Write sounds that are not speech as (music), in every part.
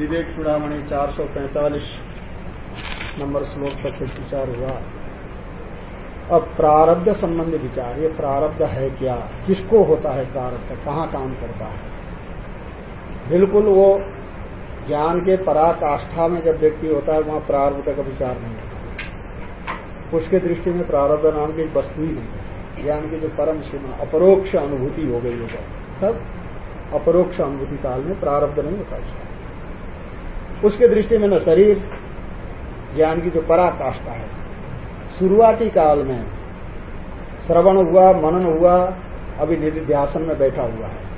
विवेक चूड़ामणि चार सौ पैंतालीस, नंबर श्लोक तक विचार हुआ। अब प्रारब्ध संबंधी विचार, ये प्रारब्ध है क्या? किसको होता है प्रारब्ध? कहाँ काम करता है? बिल्कुल वो ज्ञान के पराकाष्ठा में जब व्यक्ति होता है, वहाँ प्रारब्ध का विचार नहीं होता। उसके दृष्टि में प्रारब्ध नाम की वस्तु ही नहीं है। ज्ञान की जो परम सीमा, अपरोक्ष अनुभूति हो गई है तब अपरोक्ष अनुभूति काल में प्रारब्ध नहीं होता। उसका उसके दृष्टि में न शरीर, ज्ञान की जो पराकाष्ठा है। शुरुआती काल में श्रवण हुआ, मनन हुआ, अभी निधिध्यासन में बैठा हुआ है।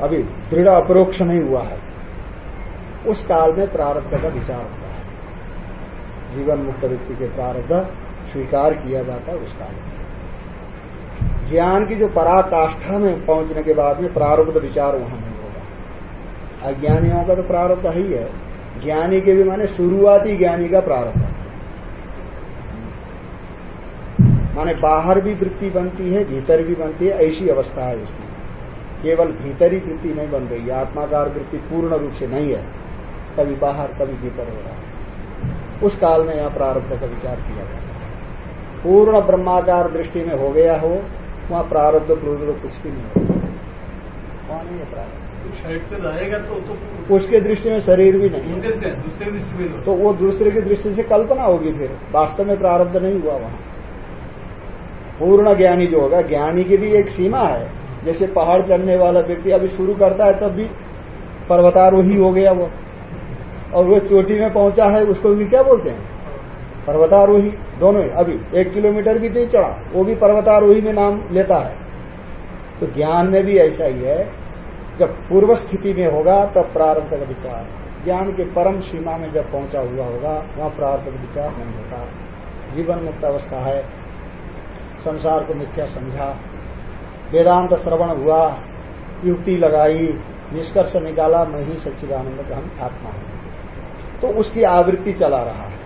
अभी दृढ़ अपरोक्ष नहीं हुआ है। उस काल में प्रारब्ध का विचार होता है। जीवन मुक्त व्यक्ति के प्रारब्ध स्वीकार किया जाता है उस काल में। ज्ञान की जो पराकाष्ठा में पहुँचने के बाद में प्रारब्ध विचार वहाँ होगा अज्ञानियों का तो प्रारब्ध ही है। ज्ञानी के भी माने शुरुआती ज्ञानी का प्रारब्ध माने बाहर भी वृत्ति बनती है, भीतर भी बनती है, ऐसी अवस्था है उसमें केवल भीतरी वृत्ति नहीं बन रही है आत्माकार वृत्ति पूर्ण रूप से नहीं है। कभी बाहर, कभी भीतर हो रहा है। उस काल में यहाँ प्रारब्ध का विचार किया है पूर्ण ब्रह्माकार दृष्टि में हो गया हो, वहाँ प्रारब्ध पूर्व कुछ भी नहीं होगा वहाँ है प्रारब्ध? रहेगा तो, तो उसके दृष्टि में शरीर भी नहीं। दूसरे दृष्टि में तो वो दूसरे की दृष्टि से कल्पना होगी फिर। वास्तव में प्रारब्ध नहीं हुआ वहाँ। पूर्ण ज्ञानी जो होगा ज्ञानी की भी एक सीमा है। जैसे पहाड़ चढ़ने वाला व्यक्ति अभी शुरू करता है तब भी पर्वतारोही हो गया वो। और वो चोटी में पहुँचा है उसको भी क्या बोलते हैं? पर्वतारोही। दोनों ही अभी एक किलोमीटर भी नहीं चढ़ा वो भी पर्वतारोही में नाम लेता है। तो ज्ञान में भी ऐसा ही है जब पूर्व स्थिति में होगा, तब प्रारब्ध का विचार। ज्ञान के परम सीमा में जब पहुँचा हुआ होगा, वहाँ प्रारब्ध का विचार नहीं होता। जीवन मुक्त अवस्था है। संसार को मिथ्या समझा। वेदांत श्रवण हुआ। युक्ति लगाई। निष्कर्ष निकाला। मैं ही सच्चिदानंद का हम आत्मा हूँ। तो उसकी आवृत्ति चला रहा है।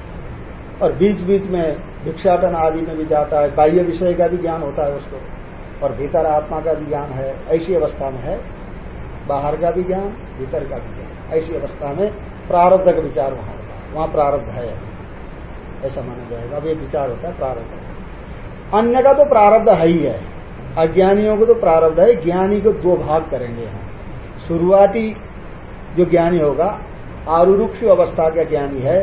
और बीच बीच में भिक्षाटन आदि में भी जाता है। बाह्य विषय का भी ज्ञान होता है उसको। और भीतर आत्मा का भी ज्ञान है। ऐसी अवस्था में है। बाहर का भी ज्ञान, भीतर का भी ज्ञान। ऐसी अवस्था में प्रारब्ध का विचार वहाँ होगा वहाँ प्रारब्ध है। ऐसा माना जाएगा। अब ये विचार होता है, प्रारब्ध अन्य का तो प्रारब्ध है ही है। अज्ञानियों को तो प्रारब्ध है। ज्ञानी को दो भाग करेंगे हम। शुरुआती जो ज्ञानी होगा, आरुरुक्ष अवस्था का ज्ञानी है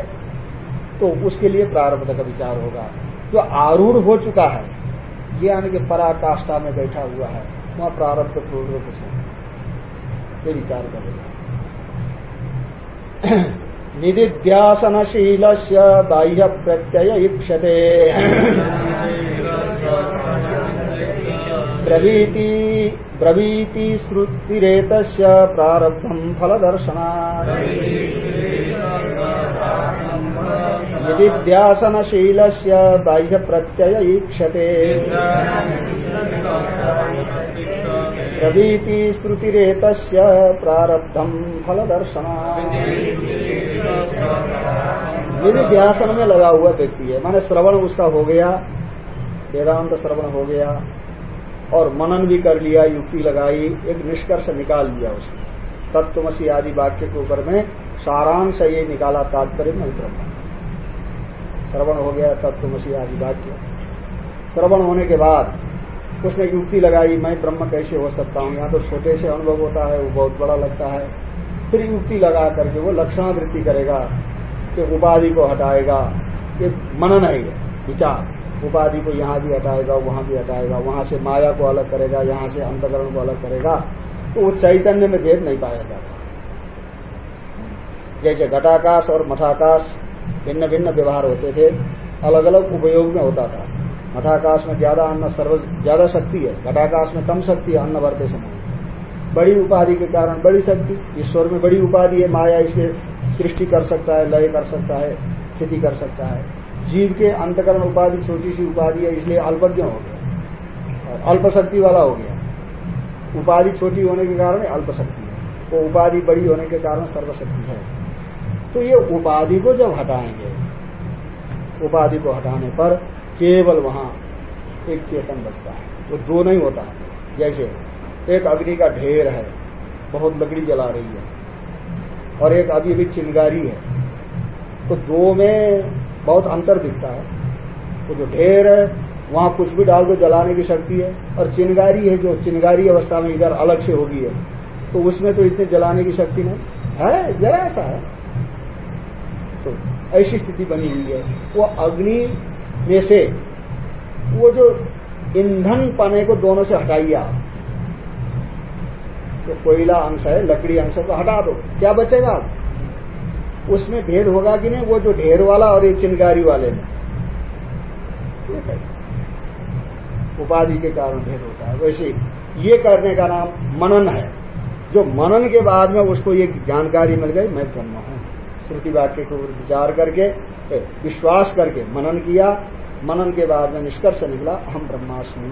तो उसके लिए प्रारब्ध का विचार होगा। जो आरूढ़ हो चुका है, ज्ञान के पराकाष्ठा में बैठा हुआ है, वहाँ प्रारब्ध रूप से ये विचार करेगा। (clears throat) निधिध्यासनशील बाह्य प्रत्यय इक्षते ब्रवीति ब्रवीति श्रुतिरेत प्रारब्धम फलदर्शना निधिध्यासनशील बाह्य प्रत्यय ईक्षते प्रवीति श्रुतिरेत प्रारब्धम फलदर्शना। निधिध्यासन में लगा हुआ व्यक्ति है। माने श्रवण उसका हो गया, वेदांत श्रवण हो गया, और मनन भी कर लिया, युक्ति लगाई, एक निष्कर्ष निकाल लिया उसने। तत्वमसी आदि वाक्य के ऊपर में सारांश ये निकाला तात्पर्य ब्रह्म श्रवण हो गया, तत्वमसी आदि वाक्य। श्रवण होने के बाद उसने युक्ति लगाई, मैं ब्रह्म कैसे हो सकता हूँ? यहाँ तो छोटे से अनुभव होता है, वो बहुत बड़ा लगता है। फिर युक्ति लगा करके वो लक्षणावृत्ति करेगा कि उपाधि को हटाएगा, ये मनन है विचार। उपाधि को यहाँ भी हटाएगा, वहाँ भी हटाएगा, वहाँ से माया को अलग करेगा, यहाँ से अंतकरण को अलग करेगा तो वो चैतन्य में भेद नहीं पाया जाता। जैसे घटाकाश और मठाकाश भिन्न भिन्न व्यवहार होते थे अलग अलग उपयोग में होता था। मठाकाश में ज़्यादा अन्न सर्व ज़्यादा शक्ति है। घटाकाश में कम शक्ति है, अन्न बढ़ते समय। बड़ी उपाधि के कारण बड़ी शक्ति। ईश्वर में बड़ी उपाधि है, माया इसे सृष्टि कर सकता है, लय कर सकता है, स्थिति कर सकता है। जीव के अंतकरण उपाधि छोटी सी उपाधि है, इसलिए अल्पज्ञ हो गया। और अल्प शक्ति वाला हो गया। उपाधि छोटी होने के कारण अल्प शक्ति है। वो उपाधि बड़ी होने के कारण सर्वशक्ति है। तो ये उपाधि को जब हटाएँगे, उपाधि को हटाने पर केवल वहाँ एक चेतन बचता है। वो दो नहीं होता। जैसे एक अग्नि का ढेर है, बहुत लकड़ी जला रही है, और एक अभी अभी चिंगारी है तो दो में बहुत अंतर दिखता है। तो जो ढेर है, वहाँ कुछ भी डाल दो जलाने की शक्ति है, और चिंगारी है जो चिंगारी अवस्था में इधर अलग से होगी है तो उसमें तो इतने जलाने की शक्ति नहीं। है, जरा ऐसा है। तो ऐसी स्थिति बनी हुई है। वो अग्नि में से वो जो ईंधन पाने को दोनों से हटाइए आप तो कोयला अंश है, लकड़ी अंश है तो हटा दो। क्या बचेगा? आप उसमें भेद होगा कि नहीं? वो जो ढेर वाला और एक चिनगारी वाले में। उपाधि के कारण भेद होता है। वैसे ये करने का नाम मनन है। जो मनन के बाद में उसको ये जानकारी मिल गई, मैं ब्रह्म हूँ। श्रुति वाक्य को विचार करके विश्वास करके, मनन किया, मनन के बाद में निष्कर्ष निकला हम ब्रह्मास्मि।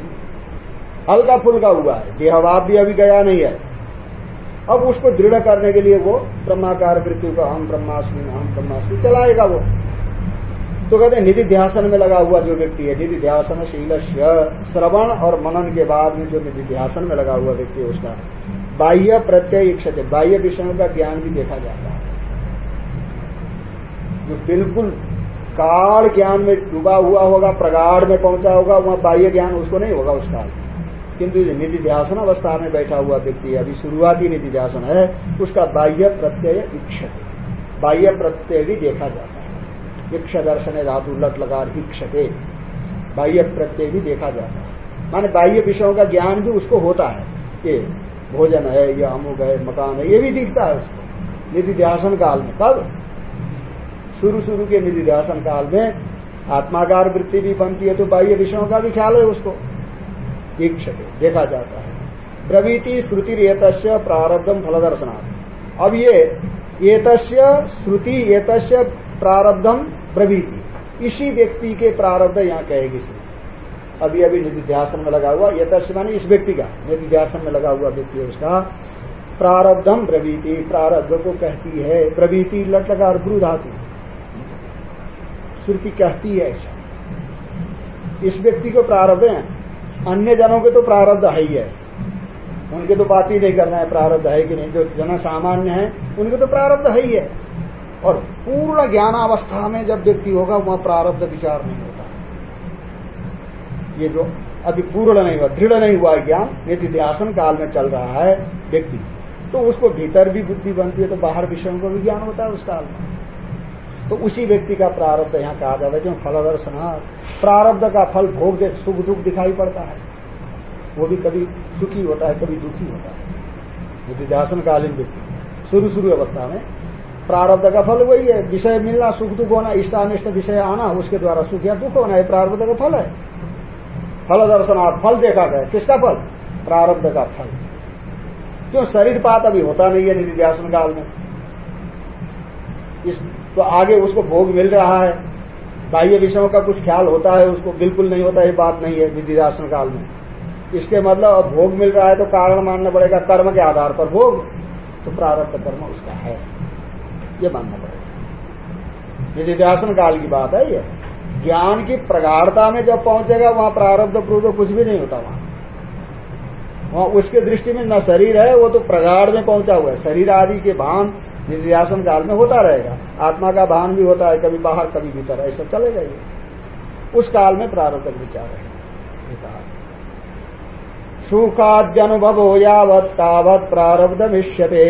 हल्का फुल्का हुआ है, देहवाद भी अभी गया नहीं है। अब उसको दृढ़ करने के लिए वो ब्रह्माकार वृत्यु का हम ब्रह्मास्मि हम ब्रह्मास्मि चलाएगा वो। तो कहते हैं निधि ध्यासन में लगा हुआ जो व्यक्ति है निधि ध्यासन शील श्रवण और मनन के बाद में जो निधि ध्यासन में लगा हुआ व्यक्ति है उसका, बाह्य प्रत्यय इच्छते बाह्य विषयों का ज्ञान भी देखा जाता है। जो बिल्कुल काल ज्ञान में डूबा हुआ होगा, प्रगाढ़ में पहुँचा होगा, वहाँ बाह्य ज्ञान उसको नहीं होगा उस काल किंतु निधि ध्यासन अवस्था में बैठा हुआ व्यक्ति अभी शुरुआती निधि ध्यासन है, उसका बाह्य प्रत्यय इक्षते। बाह्य प्रत्यय भी देखा जाता है। इक्ष दर्शन धातु लट लगा इक्षते। बाह्य प्रत्यय भी देखा जाता है। माने बाह्य विषयों का ज्ञान भी उसको होता है। ये भोजन है, ये अमुक है, मकान है, ये भी दिखता है उसको। निधि ध्यासन काल में। कब? शुरू शुरू के निधि ध्यासन काल में आत्माकार वृत्ति भी बनती है तो बाह्य विषयों का भी ख्याल है उसको। ईक्षते देखा जाता है। प्रवीति श्रुति रेत प्रारब्धम फलदर्शनाथ अब ये, एतस्य श्रुति, एतस्य प्रारब्धम प्रवीति इसी व्यक्ति के प्रारब्ध यहाँ कहेगी अभी अभी निधिध्यासन में लगा हुआ यथस्य मानी इस व्यक्ति का। निधिध्यासन में लगा हुआ व्यक्ति उसका। प्रारब्धम प्रवीति प्रारब्ध को कहती है। प्रवीति लट लगा ब्रू धातु श्रुति कहती है ऐसा। इस व्यक्ति को प्रारब्ध है। अन्य जनों के तो प्रारब्ध है ही है। उनके तो बात ही नहीं करना है, प्रारब्ध है कि नहीं। जो जन सामान्य है, उनके तो प्रारब्ध है ही है। और पूर्ण ज्ञानावस्था में जब व्यक्ति होगा, वहाँ प्रारब्ध विचार नहीं होता। ये जो अभी पूर्ण नहीं हुआ, दृढ़ नहीं हुआ ज्ञान निधिध्यासन काल में चल रहा है व्यक्ति। तो उसको भीतर भी बुद्धि बनती है तो बाहर विषयों को भी ज्ञान होता है उस काल में। तो उसी व्यक्ति का प्रारब्ध यहाँ कहा जाता है क्यों फलदर्शन प्रारब्ध का फल भोग दे सुख दुख दिखाई पड़ता है। वो भी कभी सुखी होता है, कभी दुखी होता है। विद्यासन कालीन व्यक्ति। शुरू शुरू अवस्था में प्रारब्ध का फल वही है, विषय मिलना, सुख दुख होना, इष्टानिष्ट विषय आना, उसके द्वारा सुख या दुख होना है प्रारब्ध का फल है। फल दर्शनार्थ फल देखा गया। किसका फल? प्रारब्ध का फल। क्यों? शरीर पात अभी होता नहीं है निधिध्यासन काल में। इस तो आगे उसको भोग मिल रहा है। बाह्य विषयों का कुछ ख्याल होता है, उसको बिल्कुल नहीं होता, ये बात नहीं है विधिदासन काल में। इसके मतलब अब भोग मिल रहा है तो कारण मानना पड़ेगा, कर्म के आधार पर भोग तो प्रारब्ध कर्म उसका है। ये मानना पड़ेगा। विधिदासन काल की बात है ये। ज्ञान की प्रगाढ़ता में जब पहुंचेगा, वहाँ प्रारब्ध पूर्व कुछ भी नहीं होता वहाँ। वहाँ उसके दृष्टि में न शरीर है, वो तो प्रगाढ़ में पहुँचा हुआ है। शरीर आदि के भान निर्यासन काल में होता रहेगा। आत्मा का भान भी होता है, कभी बाहर, कभी भीतर, ऐसा चलेगा ये उस काल में प्रारब्ध विचार है सुखाद्यनुभवो यावत तावत प्रारब्ध मिष्यते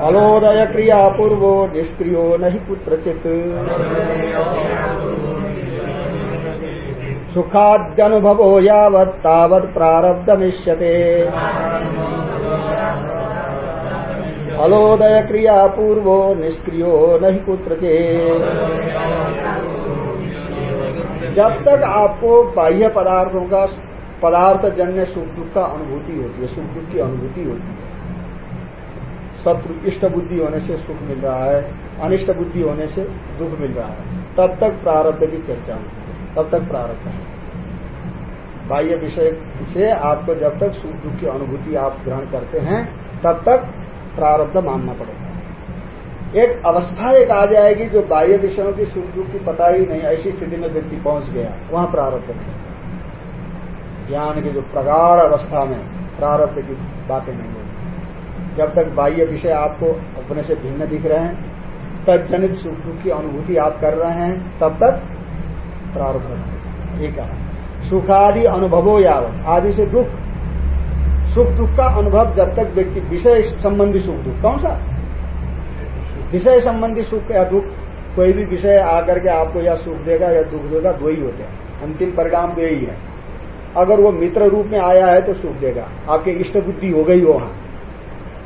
फलोदय क्रिया पूर्वो निष्क्रियो नहीं कुत्रचित। सुखाद्यनुभवो यावत तावत प्रारब्ध मिष्यते फलोदय क्रिया पूर्वो निष्क्रियो नहीं पुत्र के जब तक आपको बाह्य पदार्थों का पदार्थ जन्य सुख दुख का अनुभूति होती है सुख दुख की अनुभूति होती है, शत्रु इष्ट बुद्धि होने से सुख मिल रहा है, अनिष्ट बुद्धि होने से दुख मिल रहा है, तब तक प्रारब्ध की चर्चा होती है, तब तक प्रारब्ध है। बाह्य विषय से आपको जब तक सुख दुख की अनुभूति आप ग्रहण करते हैं, तब तक प्रारब्ध मानना पड़ेगा। एक अवस्था एक आ जाएगी जो बाह्य विषयों की सुख दुख की पता ही नहीं, ऐसी स्थिति में व्यक्ति पहुँच गया, वहाँ प्रारब्ध ज्ञान की जो प्रगाढ़ अवस्था में प्रारब्ध की बातें नहीं होगी जब तक बाह्य विषय आपको अपने से भिन्न दिख रहे हैं तब जनित सुख दुख की अनुभूति आप कर रहे हैं, तब तक प्रारंभ एक सुखादि अनुभवो यावत। आदि से दुख सुख दुख का अनुभव जब तक व्यक्ति विषय संबंधी सुख दुख, कौन सा? विषय संबंधी सुख या दुख, कोई भी विषय आकर के आपको या सुख देगा या दुख देगा, दो ही होते हैं। अंतिम परिणाम दो ही है। अगर वो मित्र रूप में आया है तो सुख देगा। आपके इष्ट बुद्धि हो गई वहाँ।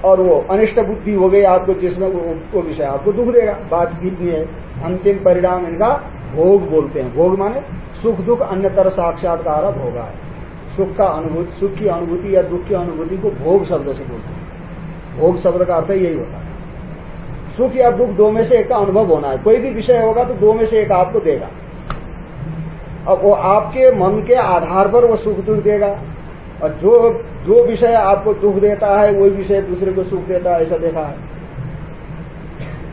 और वो अनिष्ट बुद्धि हो गई आपको, जिसमें वो वो विषय आपको दुख देगा। बात इतनी है? अंतिम परिणाम इनका भोग बोलते हैं। भोग माने सुख दुख अन्यतर साक्षात्कार भोगा है सुख का अनुभूति, सुख की अनुभूति या दुख की अनुभूति को भोग शब्द से बोलते हैं। भोग शब्द का अर्थ यही होता है। सुख या दुख दो में से एक का अनुभव होना है। कोई भी विषय होगा तो दो में से एक आपको देगा। अब वो आपके मन के आधार पर वो सुख दुख देगा। और जो जो विषय आपको दुख देता है, वही विषय दूसरे को सुख देता है, ऐसा देखा है।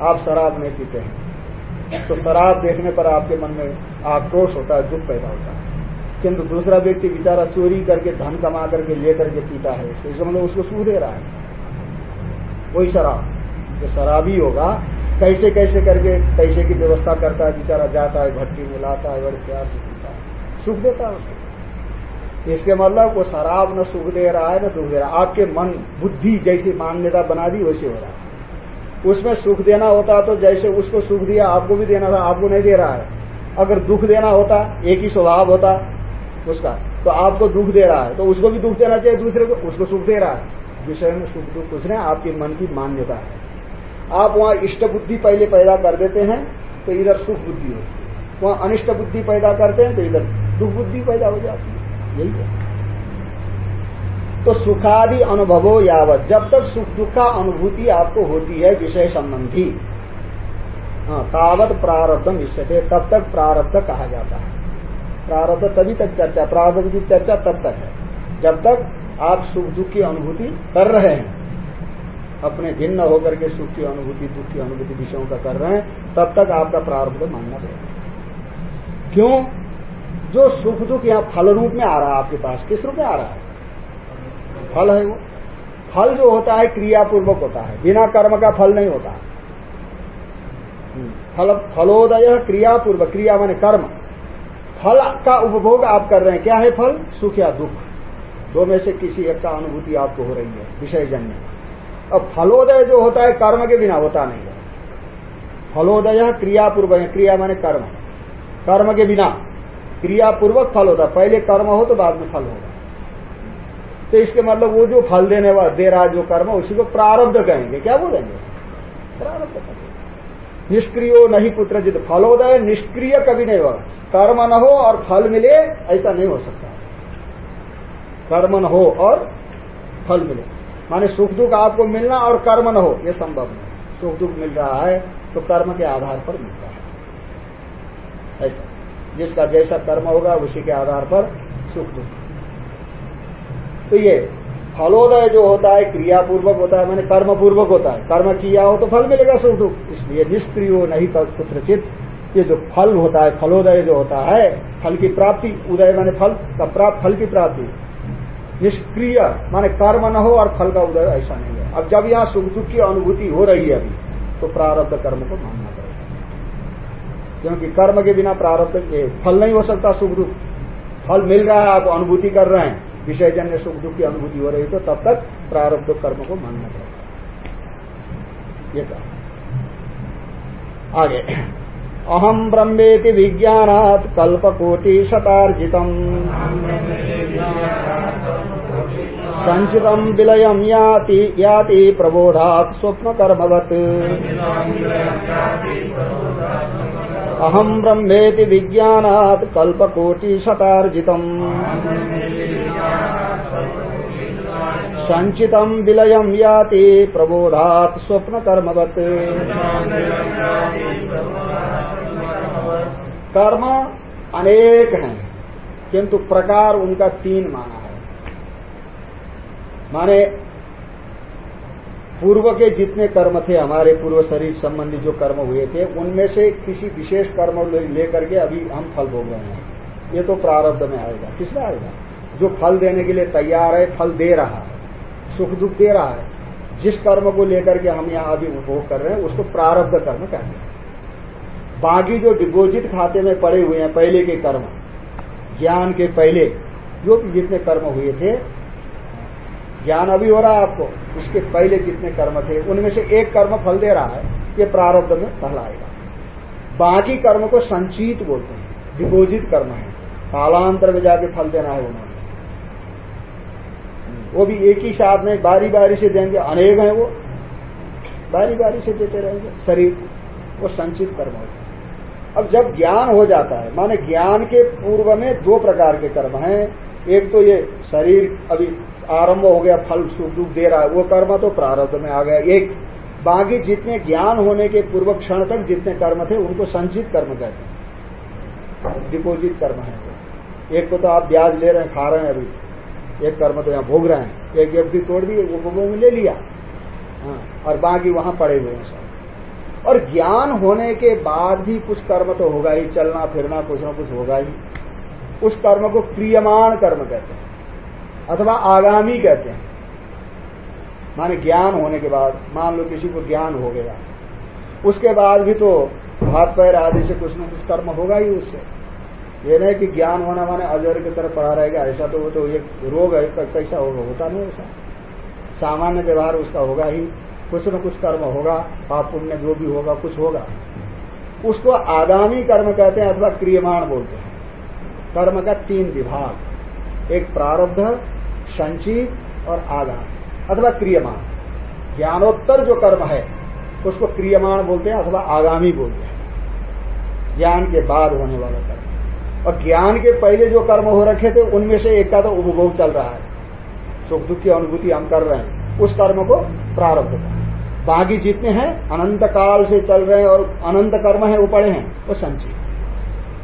आप शराब नहीं पीते हैं। तो शराब देखने पर आपके मन में आक्रोश होता है, दुख पैदा होता है। किंतु दूसरा व्यक्ति बेचारा चोरी करके, धन कमा करके, लेकर के पीता है तो इसका मतलब उसको सुख दे रहा है। वही शराब। जो शराबी होगा, कैसे कैसे करके पैसे की व्यवस्था करता है, बेचारा जाता है, भट्टी में लाता है, बड़े प्यार से पीता है। सुख देता है उसको। इसके मतलब वो शराब न सुख दे रहा है, न दुख दे रहा है। आपके मन, बुद्धि जैसी मान्यता बना दी, वैसे हो रहा है। उसमें सुख देना होता तो जैसे उसको सुख दिया, आपको भी देना था, आपको नहीं दे रहा है। अगर दुख देना होता, एक ही स्वभाव होता उसका। तो आपको दुख दे रहा है तो उसको भी दुख देना चाहिए, दूसरे को उसको सुख दे रहा है। विषय में सुख दुख कुछ नहीं, आपके मन की मान्यता है। आप वहाँ इष्ट बुद्धि पहले पैदा कर देते हैं तो इधर सुख बुद्धि होती है। वहाँ अनिष्ट बुद्धि पैदा करते हैं तो इधर दुख बुद्धि पैदा हो जाती है। यही है। तो सुखादि अनुभवो यावत। जब तक सुख दुख का अनुभूति आपको होती है, विषय संबंधी हाँ तावत प्रारब्धम इससे तब तक प्रारब्ध कहा जाता है। प्रारब्ध तभी तक चर्चा प्रारब्ध की चर्चा तब तक है जब तक आप सुख दुख की अनुभूति कर रहे हैं। अपने भिन्न होकर के सुख की अनुभूति दुख की अनुभूति विषयों का कर रहे हैं तब तक आपका प्रारब्ध मानना पड़ेगा क्यों? जो सुख दुख यहाँ फल रूप में आ रहा है आपके पास किस रूप में आ रहा है? फल है वो। फल जो होता है क्रियापूर्वक होता है बिना कर्म का फल नहीं होता। हम्म, फल फलोदय क्रियापूर्वक क्रिया माने कर्म। फल का उपभोग आप कर रहे हैं, क्या है फल? सुख या दुख। दो में से किसी एक का अनुभूति आपको हो रही है विषय जन्य अब फलोदय जो होता है, कर्म के बिना होता नहीं है। फलोदय क्रियापूर्वक क्रिया माने कर्म। कर्म के बिना, क्रियापूर्वक फल होता है। पहले कर्म हो तो बाद में फल होगा। तो इसके मतलब वो जो फल देने वाला दे रहा जो कर्म, उसी को प्रारब्ध कहेंगे। क्या बोलेंगे? प्रारब्ध कहेंगे। निष्क्रियो नहीं पुत्र जित फलोदय निष्क्रिय कभी नहीं होगा कर्म न हो और फल मिले, ऐसा नहीं हो सकता। कर्म न हो और फल मिले। माने सुख दुख आपको मिलना और कर्म न हो यह संभव नहीं। सुख दुख मिल रहा है तो कर्म के आधार पर मिलता है। ऐसा। जिसका जैसा कर्म होगा, उसी के आधार पर सुख दुख। तो ये फलोदय जो होता है, क्रियापूर्वक होता है, मैंने कर्म पूर्वक होता है। कर्म किया हो तो फल मिलेगा सुख दुख। इसलिए निष्क्रिय नहीं कुत्रचित ये जो फल होता है, फलोदय जो होता है, फल की प्राप्ति, उदय माने फल का प्राप्त, फल की प्राप्ति। निष्क्रिय, माने कर्म न हो और फल का उदय ऐसा नहीं है। अब जब यहाँ सुख दुख की अनुभूति हो रही है अभी तो प्रारब्ध कर्म को मानना पड़ेगा। क्योंकि कर्म के बिना प्रारब्ध फल नहीं हो सकता सुख दुख। फल मिल रहा है, आप अनुभूति कर रहे हैं। विषय जन्य सुख दुख की अनुभूति हो रही तो तब तक प्रारब्ध कर्म को मानना पड़ेगा ये कहा। आगे। अहम ब्रह्मेति विज्ञानात् कल्पकोटि शतार्जितम् संचितम् विलयम् याति याति प्रबोधात् स्वप्नकर्मवत्। अहम् ब्रह्मेति विज्ञानात् कल्पकोटि शतार्जितम् संचितम् विलयम् याति स्वप्न कर्मवत कर्म अनेक हैं, किंतु प्रकार उनका तीन माना है। माने, पूर्व के जितने कर्म थे, हमारे पूर्व शरीर संबंधी जो कर्म हुए थे, उनमें से किसी विशेष कर्म लेकर के अभी हम फल भोग रहे हैं। ये तो प्रारब्ध में आएगा। किसमें आएगा? जो फल देने के लिए तैयार है, फल दे रहा है। सुख दुख दे रहा है। जिस कर्म को लेकर के हम यहाँ अभी उपभोग कर रहे हैं, उसको प्रारब्ध कर्म कहते हैं। बाकी जो डिपोजिट खाते में पड़े हुए हैं, पहले के कर्म, ज्ञान के पहले, जो भी जितने कर्म हुए थे, ज्ञान अभी हो रहा है आपको, उसके पहले जितने कर्म थे, उनमें से एक कर्म फल दे रहा है, ये प्रारब्ध में कहलाएगा बाकी कर्म को संचित बोलते हैं, डिपोजिट कर्म है। कालांतर में जाके फल देना है उन्होंने। वो भी एक ही साथ में बारी बारी से देंगे, अनेक हैं वो। बारी बारी से देते रहेंगे। शरीर वो संचित कर्म होता अब जब ज्ञान हो जाता है, माने ज्ञान के पूर्व में दो प्रकार के कर्म हैं। एक तो ये शरीर अभी आरंभ हो गया, फल, सुख, दुख दे रहा है, वो कर्म तो प्रारब्ध में आ गया। एक, बाकी जितने ज्ञान होने के पूर्व क्षण तक जितने कर्म थे, उनको संचित कर्म कहते हैं। डिपोजिट कर्म है। एक को तो आप ब्याज ले रहे हैं, खा रहे हैं अभी। एक कर्म तो यहाँ भोग रहे हैं। एक व्यक्ति तोड़ दिए वो भोगों में ले लिया। हाँ, और बाकी वहाँ पड़े हुए हैं सब। और ज्ञान होने के बाद भी कुछ कर्म तो होगा ही चलना फिरना कुछ ना कुछ होगा ही। उस कर्म को क्रियमाण कर्म कहते हैं अथवा आगामी कहते हैं। माने ज्ञान होने के बाद मान लो किसी को ज्ञान हो गया उसके बाद भी तो हाथ पैर आदि से कुछ न कुछ कर्म होगा ही उससे। ये नहीं कि ज्ञान होना माने अजर की तरफ़ पड़ा रहेगा, ऐसा तो वो तो एक रोग है कैसा होगा, होता नहीं ऐसा। सामान्य व्यवहार उसका होगा ही, कुछ न कुछ कर्म होगा, पाप पुण्य जो भी होगा, कुछ होगा। उसको आगामी कर्म कहते हैं अथवा क्रियमाण बोलते हैं। कर्म का तीन विभाग, एक प्रारब्ध, संचित और आगामी, अथवा क्रियमाण। ज्ञानोत्तर जो कर्म है, उसको क्रियमाण बोलते हैं अथवा आगामी बोलते हैं। ज्ञान के बाद होने वाला कर्म। और ज्ञान के पहले जो कर्म हो रखे थे, उनमें से एक का तो उपभोग चल रहा है। सुख, दुख की अनुभूति हम कर रहे हैं। उस कर्म को प्रारब्ध का बाकी जितने हैं, अनंत काल से चल रहे हैं और अनंत कर्म है, वो पड़े हैं, वो संचित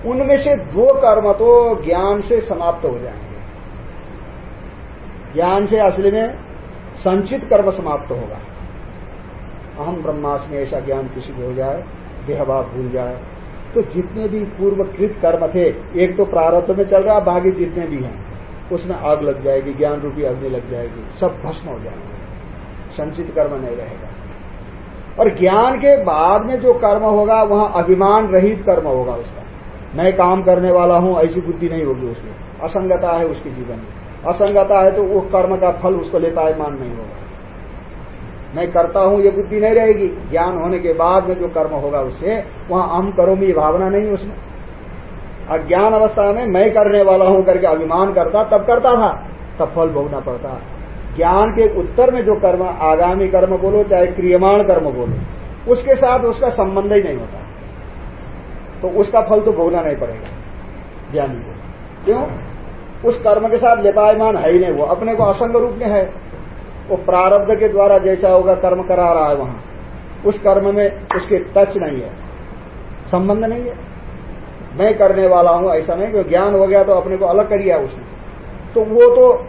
उनमें से दो कर्म तो ज्ञान से समाप्त हो जाएँगे। ज्ञान से असली में संचित कर्म समाप्त होगा। अहम ब्रह्मास्मि, ऐसा ज्ञान किसी को हो जाए देहभाव भूल जाए तो जितने भी पूर्वकृत कर्म थे, एक तो प्रारब्ध में चल रहा, बाकी जितने भी हैं, उसमें आग लग जाएगी, ज्ञान रूपी अग्नि लग जाएगी, सब भस्म हो जाएँगे। संचित कर्म नहीं रहेगा। और ज्ञान के बाद में जो कर्म होगा, वहाँ अभिमान रहित कर्म होगा उसका। मैं काम करने वाला हूँ, ऐसी बुद्धि नहीं होगी उसमें। असंगता है उसके जीवन में। असंगता है तो वो कर्म का फल उसको ले पायमान नहीं होगा। मैं करता हूँ, ये बुद्धि नहीं रहेगी। ज्ञान होने के बाद में जो कर्म होगा उससे वहाँ अहम करो ये भावना नहीं उसमें। अज्ञान अवस्था में मैं करने वाला हूँ करके अभिमान करता, तब करता था, तब फल भोगना पड़ता। ज्ञान के उत्तर में जो कर्म, आगामी कर्म बोलो, चाहे क्रियमाण कर्म बोलो, उसके साथ उसका संबंध ही नहीं होता। तो उसका फल तो भोगना नहीं पड़ेगा, ज्ञानी को। क्यों? उस कर्म के साथ लेपायमान है ही नहीं, वो अपने को असंग रूप में है। वो प्रारब्ध के द्वारा जैसा होगा कर्म करा रहा है वहाँ। उस कर्म में उसके टच नहीं है। संबंध नहीं है। मैं करने वाला हूँ ऐसा नहीं कि ज्ञान हो गया तो अपने को अलग कर दिया उसने। तो वो तो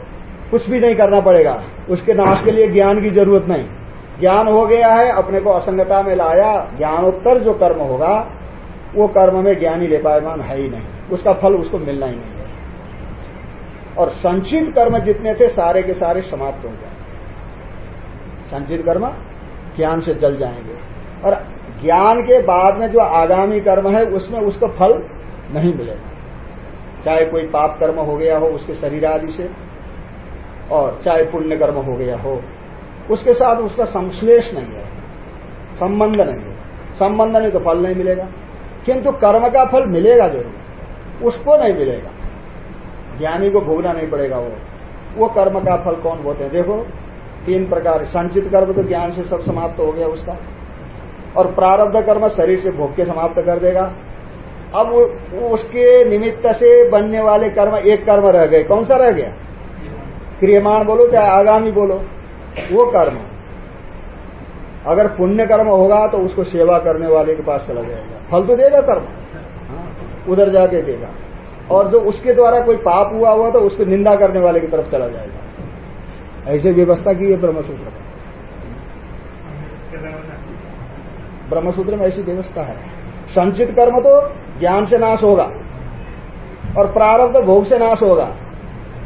कुछ भी नहीं करना पड़ेगा। उसके नाश के लिए ज्ञान की ज़रूरत नहीं। ज्ञान हो गया है, अपने को असंगता में लाया, ज्ञानोत्तर जो कर्म होगा, वो कर्म में ज्ञानी ले पायमान है ही नहीं। उसका फल उसको मिलना ही नहीं है। और संचित कर्म जितने थे, सारे के सारे समाप्त हो जाए संचित कर्म ज्ञान से जल जाएँगे। और ज्ञान के बाद में जो आगामी कर्म है, उसमें उसको फल नहीं मिलेगा। चाहे कोई पाप कर्म हो गया हो उसके शरीर आदि से, और चाहे पुण्य कर्म हो गया हो, उसके साथ उसका संश्लेष नहीं है, संबंध नहीं है। संबंध नहीं तो फल नहीं मिलेगा। किंतु कर्म का फल मिलेगा ज़रूर, उसको नहीं मिलेगा। ज्ञानी को भोगना नहीं पड़ेगा वो। वो कर्म का फल कौन बोलते हैं? देखो तीन प्रकार, संचित कर्म तो ज्ञान से सब समाप्त हो गया उसका। और प्रारब्ध कर्म शरीर से भोग के समाप्त कर देगा। अब उसके निमित्त से बनने वाले कर्म एक कर्म रह गए। कौन सा रह गया? क्रियमाण बोलो, चाहे आगामी बोलो, वो कर्म। अगर पुण्य कर्म होगा तो उसको सेवा करने वाले के पास चला जाएगा। फल तो देगा कर्म। उधर जाके देगा। और जो उसके द्वारा कोई पाप हुआ हुआ तो उसको निंदा करने वाले की तरफ़ चला जाएगा। ऐसे व्यवस्था की है ब्रह्मसूत्र में ब्रह्मसूत्र में ऐसी व्यवस्था है। संचित कर्म तो ज्ञान से नाश होगा और प्रारब्ध भोग से नाश होगा।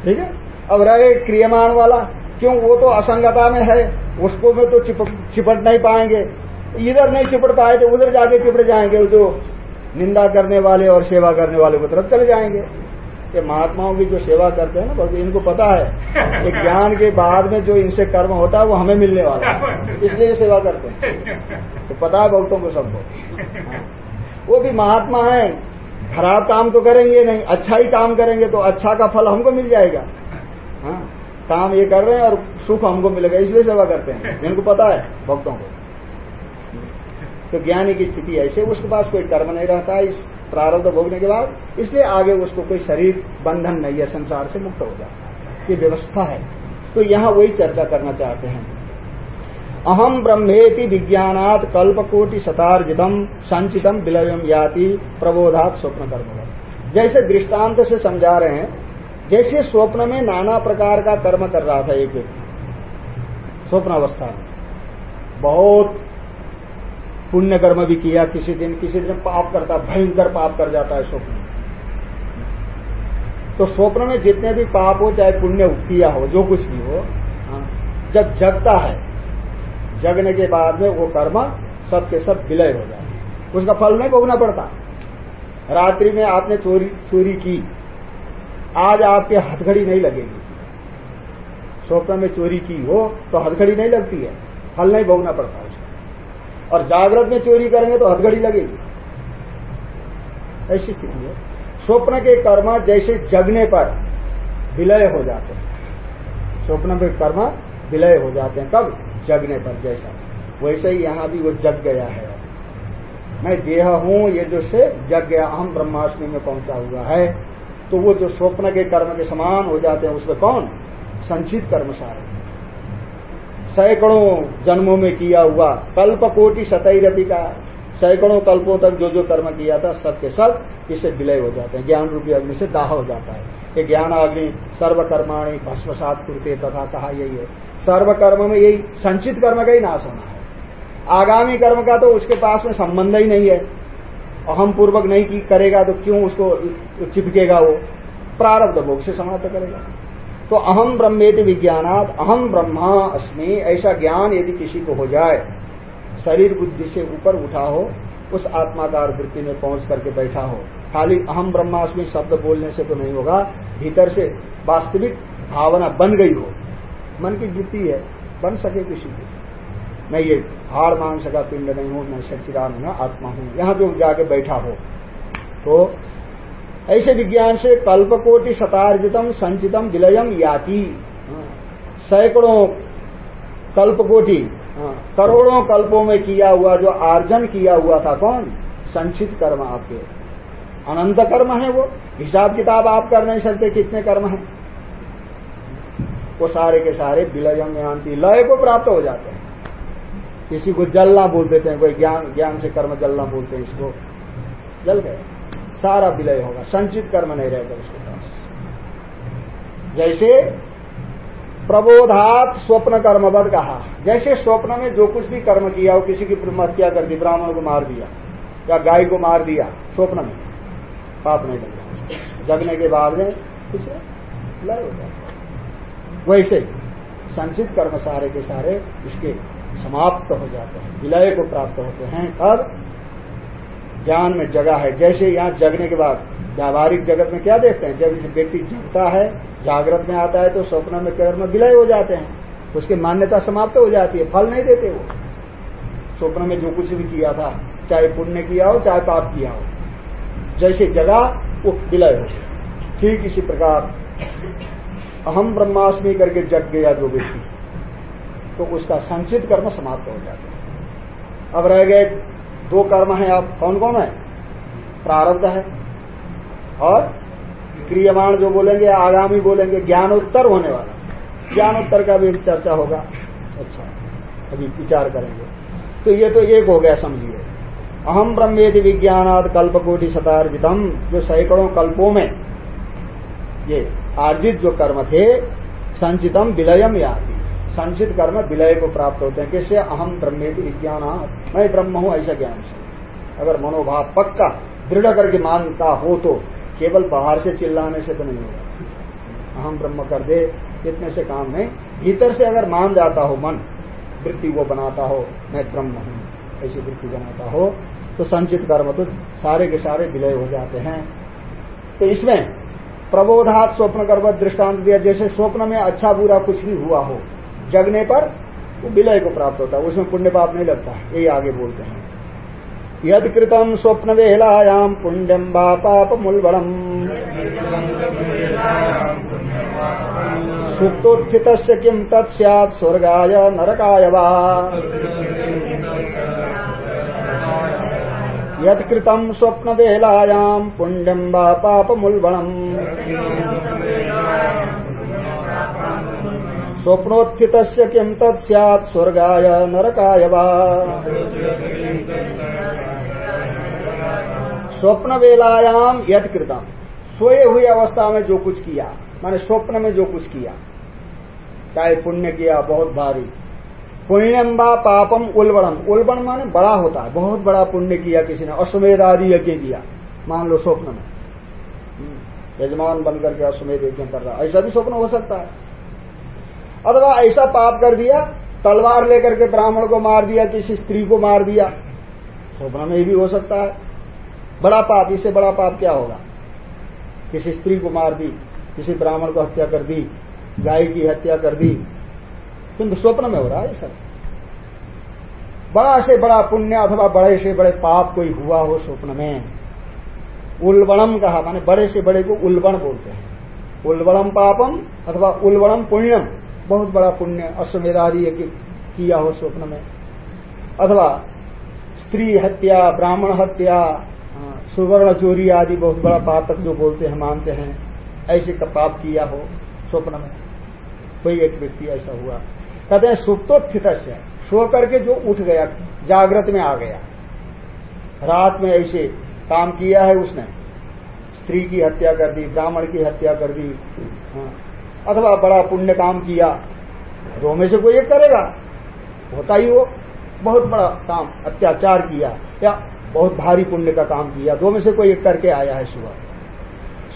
ठीक है? अब रहे क्रियमाण वाला। क्यों? वो तो असंगता में है। उसको में तो चिपट नहीं पाएँगे। इधर नहीं चिपट पाए तो उधर जाके चिपट जाएँगे जो निंदा करने वाले और सेवा करने वाले को तरफ़ चले जाएँगे। ये महात्माओं की जो सेवा करते हैं ना बल्कि इनको पता है कि ज्ञान के बाद में जो इनसे कर्म होता है, वो हमें मिलने वाला है। इसलिए ये सेवा करते हैं। तो पता है भक्तों को सबको। वो भी महात्मा है, खराब काम तो करेंगे नहीं अच्छा ही काम करेंगे तो अच्छा का फल हमको मिल जाएगा। हाँ काम ये कर रहे हैं और सुख हमको मिलेगा, इसलिए सेवा करते हैं। इनको पता है भक्तों को। तो ज्ञानी की स्थिति ऐसे उसके पास कोई कर्म नहीं रहता है प्रारब्ध भोगने के बाद, इसलिए आगे उसको कोई शरीर बंधन नहीं है, संसार से मुक्त हो जाता है। ये व्यवस्था है। तो यहाँ वही चर्चा करना चाहते हैं। अहम ब्रह्मेति विज्ञानात कल्पकोटि शतार्जितम संचितम विलयम याति प्रबोधात स्वप्न कर्म जैसे दृष्टांत से समझा रहे हैं, जैसे स्वप्न में नाना प्रकार का कर्म कर रहा था एक व्यक्ति स्वप्न अवस्था में। बहुत पुण्य कर्म भी किया किसी दिन किसी दिन पाप करता भयंकर पाप कर जाता है स्वप्न। तो स्वप्न में जितने भी पाप हो चाहे पुण्य किया हो जो कुछ भी हो हाँ, जब जगता है जगने के बाद में वो कर्म सब के सब विलय हो जाए उसका फल नहीं भोगना पड़ता। रात्रि में आपने चोरी चोरी की। आज आपके हथघड़ी नहीं लगेगी। स्वप्न में चोरी की हो तो हथघड़ी नहीं लगती है। फल नहीं भोगना पड़ता। और जागृत में चोरी करेंगे तो हथगड़ी लगेगी। ऐसी स्थिति है। स्वप्न के कर्म जैसे जगने पर विलय हो जाते हैं। स्वप्न के कर्म विलय हो जाते हैं, कब? जगने पर जैसा। वैसे ही यहाँ भी वो जग गया है। मैं देह हूँ, ये जो से जग गया, अहम ब्रह्माष्टमी में पहुँचा हुआ है। तो वो जो स्वप्न के कर्म के समान हो जाते हैं, उसमें कौन? संचित कर्म सारे सैकड़ों जन्मों में किया हुआ कल्प कोटि सतई सतैरति का सैकड़ों कल्पों तक जो जो कर्म किया था, सब के सब इससे विलय हो जाते हैं। ज्ञान रूपी अग्नि से दाह हो जाता है। ये ज्ञान अग्नि सर्वकर्माणी भस्मसात कुरते तथा कहा यही है। सर्वकर्म में यही संचित कर्म का ही नाश होना है। आगामी कर्म का तो उसके पास में संबंध ही नहीं है। अहम पूर्वक नहीं करेगा तो क्यों उसको चिपकेगा वो? प्रारब्ध भोग से समाप्त करेगा। तो अहम ब्रह्मेति विज्ञानात अहम ब्रह्मा अस्मि, ऐसा ज्ञान यदि किसी को हो जाए, शरीर बुद्धि से ऊपर उठा हो, उस आत्माकार वृत्ति में पहुँच करके बैठा हो, खाली अहम ब्रह्मास्मि शब्द बोलने से तो नहीं होगा, भीतर से वास्तविक भावना बन गई हो। मन की वृत्ति है, बन सके किसी की। मैं ये हाड़ मांग सका, पिंड नहीं हूँ, मैं सच्चिदान हूँ आत्मा हूँ, यहाँ जो जाके बैठा हो तो ऐसे विज्ञान से कल्पकोटि शतार्जितम संचितम विलयम याति। सैकड़ों कल्पकोटि करोड़ों कल्पों में किया हुआ जो आर्जन किया हुआ था कौन? संचित कर्म आपके। अनंत कर्म है वो। हिसाब किताब आप कर नहीं सकते कितने कर्म है। वो सारे के सारे विलयम यान्ति लय को प्राप्त हो जाते हैं। किसी को जलना बोल देते हैं कोई ज्ञान ज्ञान से कर्म जलना बोलते हैं इसको। जल गए। सारा विलय होगा, संचित कर्म नहीं रहेगा उसके पास। जैसे प्रबोधात स्वप्न कर्मवध कहा, जैसे स्वप्न में जो कुछ भी कर्म किया हो किसी की हत्या कर दी, ब्राह्मण को मार दिया, या गाय को मार दिया, स्वप्न में, पाप नहीं लगता। जगने के बाद में कुछ लय हो जाता वैसे संचित कर्म सारे के सारे इसके समाप्त हो जाते हैं, विलय को प्राप्त होते हैं कब ज्ञान में जगह है। जैसे यहाँ जगने के बाद व्यावहारिक जगत में क्या देखते हैं? जब व्यक्ति जगता है, जागृत में आता है तो स्वप्न में कर्म विलय हो जाते हैं। उसकी मान्यता समाप्त हो जाती है, फल नहीं देते वो। स्वप्न में जो कुछ भी किया था, चाहे पुण्य किया हो, चाहे पाप किया हो, जैसे जगा वो विलय हो ठीक इसी प्रकार, अहम ब्रह्माष्टमी करके जग गया जो व्यक्ति तो उसका संचित कर्म समाप्त हो जाता है। अब रह गए दो कर्म है आप। कौन कौन है? प्रारब्ध है। और क्रियमाण जो बोलेंगे, आगामी बोलेंगे, ज्ञानोत्तर होने वाला। ज्ञानोत्तर का भी चर्चा होगा। अच्छा अभी विचार करेंगे। तो ये तो एक हो गया, समझिए। अहम ब्रह्मेदि विज्ञानाद कल्पकोटि शतार्जितम जो सैकड़ों कल्पों में ये आर्जित जो कर्म थे, संचितम, विलयम या संचित कर्म विलय को प्राप्त होते हैं। कैसे? अहम ब्रह्मेति विज्ञान। मैं ब्रह्म हूँ, ऐसा ज्ञान से। अगर मनोभाव पक्का, दृढ़ करके मानता हो तो केवल बाहर से चिल्लाने से तो नहीं होगा। अहम ब्रह्म कर दे, इतने से काम नहीं। भीतर से अगर मान जाता हो मन, वृत्ति वो बनाता हो, मैं ब्रह्म हूँ, ऐसी वृत्ति बनाता हो तो संचित कर्म तो सारे के सारे विलय हो जाते हैं। तो इसमें प्रबोधात स्वप्न कर्म दृष्टांत दिया। जैसे स्वप्न में अच्छा बुरा कुछ भी हुआ हो जगने पर वो विलय को प्राप्त होता है, उसमें पुण्य पाप नहीं लगता, यही आगे बोलते हैं। यद कृतम स्वप्न वेलायाम पुण्यम बा पाप मूलबड़म सुप्तोत्थित किम तत्स्यात् स्वर्गाय नरकाय वा। यत्कृतम स्वप्न वेलायाम पुण्यम वा पाप मूलबणम स्वप्नोत्थित किम तत्स्यात् स्वर्गाय नरकाय स्वप्न वेलायाम यद कृतम सोए हुई अवस्था में जो कुछ किया माने स्वप्न में जो कुछ किया चाहे पुण्य किया बहुत भारी। पुण्यम बा पापम उलबणम। उलबण माने बड़ा होता है बहुत बड़ा पुण्य किया किसी ने अश्वमेध आदि यज्ञ किया मान लो स्वप्न में। हम्म, यजमान बनकर के अश्वमेध यज्ञ कर रहा ऐसा भी स्वप्न हो सकता है। अथवा ऐसा पाप कर दिया, तलवार लेकर के ब्राह्मण को मार दिया, किसी स्त्री को मार दिया स्वप्न में भी हो सकता है। बड़ा पाप, इससे बड़ा पाप क्या होगा? किसी स्त्री को मार दी, किसी ब्राह्मण को हत्या कर दी, गाय की हत्या कर दी, किंतु स्वप्न में हो रहा है सब। बड़ा से बड़ा पुण्य अथवा बड़े से बड़े पाप कोई हुआ हो स्वप्न में उल्बणम कहा, माने बड़े से बड़े को उल्बण बोलते हैं। उल्बणम पापम अथवा उल्बणम पुण्यम। बहुत बड़ा पुण्य अश्वमेधादि किया हो स्वप्न में। अथवा स्त्री हत्या, ब्राह्मण हत्या, सुवर्ण चोरी आदि बहुत बड़ा पातक जो बोलते हैं, मानते हैं, ऐसे का पाप किया हो स्वप्न में। कोई एक व्यक्ति ऐसा हुआ। कहते हैं सुप्तोत्थित से सो करके जो उठ गया, जागृत में आ गया। रात में ऐसे काम किया है उसने। स्त्री की हत्या कर दी, ब्राह्मण की हत्या कर दी। हाँ। अथवा बड़ा पुण्य काम किया दो में से कोई एक करेगा। होता ही वो, बहुत बड़ा काम, अत्याचार किया, या बहुत भारी पुण्य का काम किया दो में से कोई एक करके आया है सुबह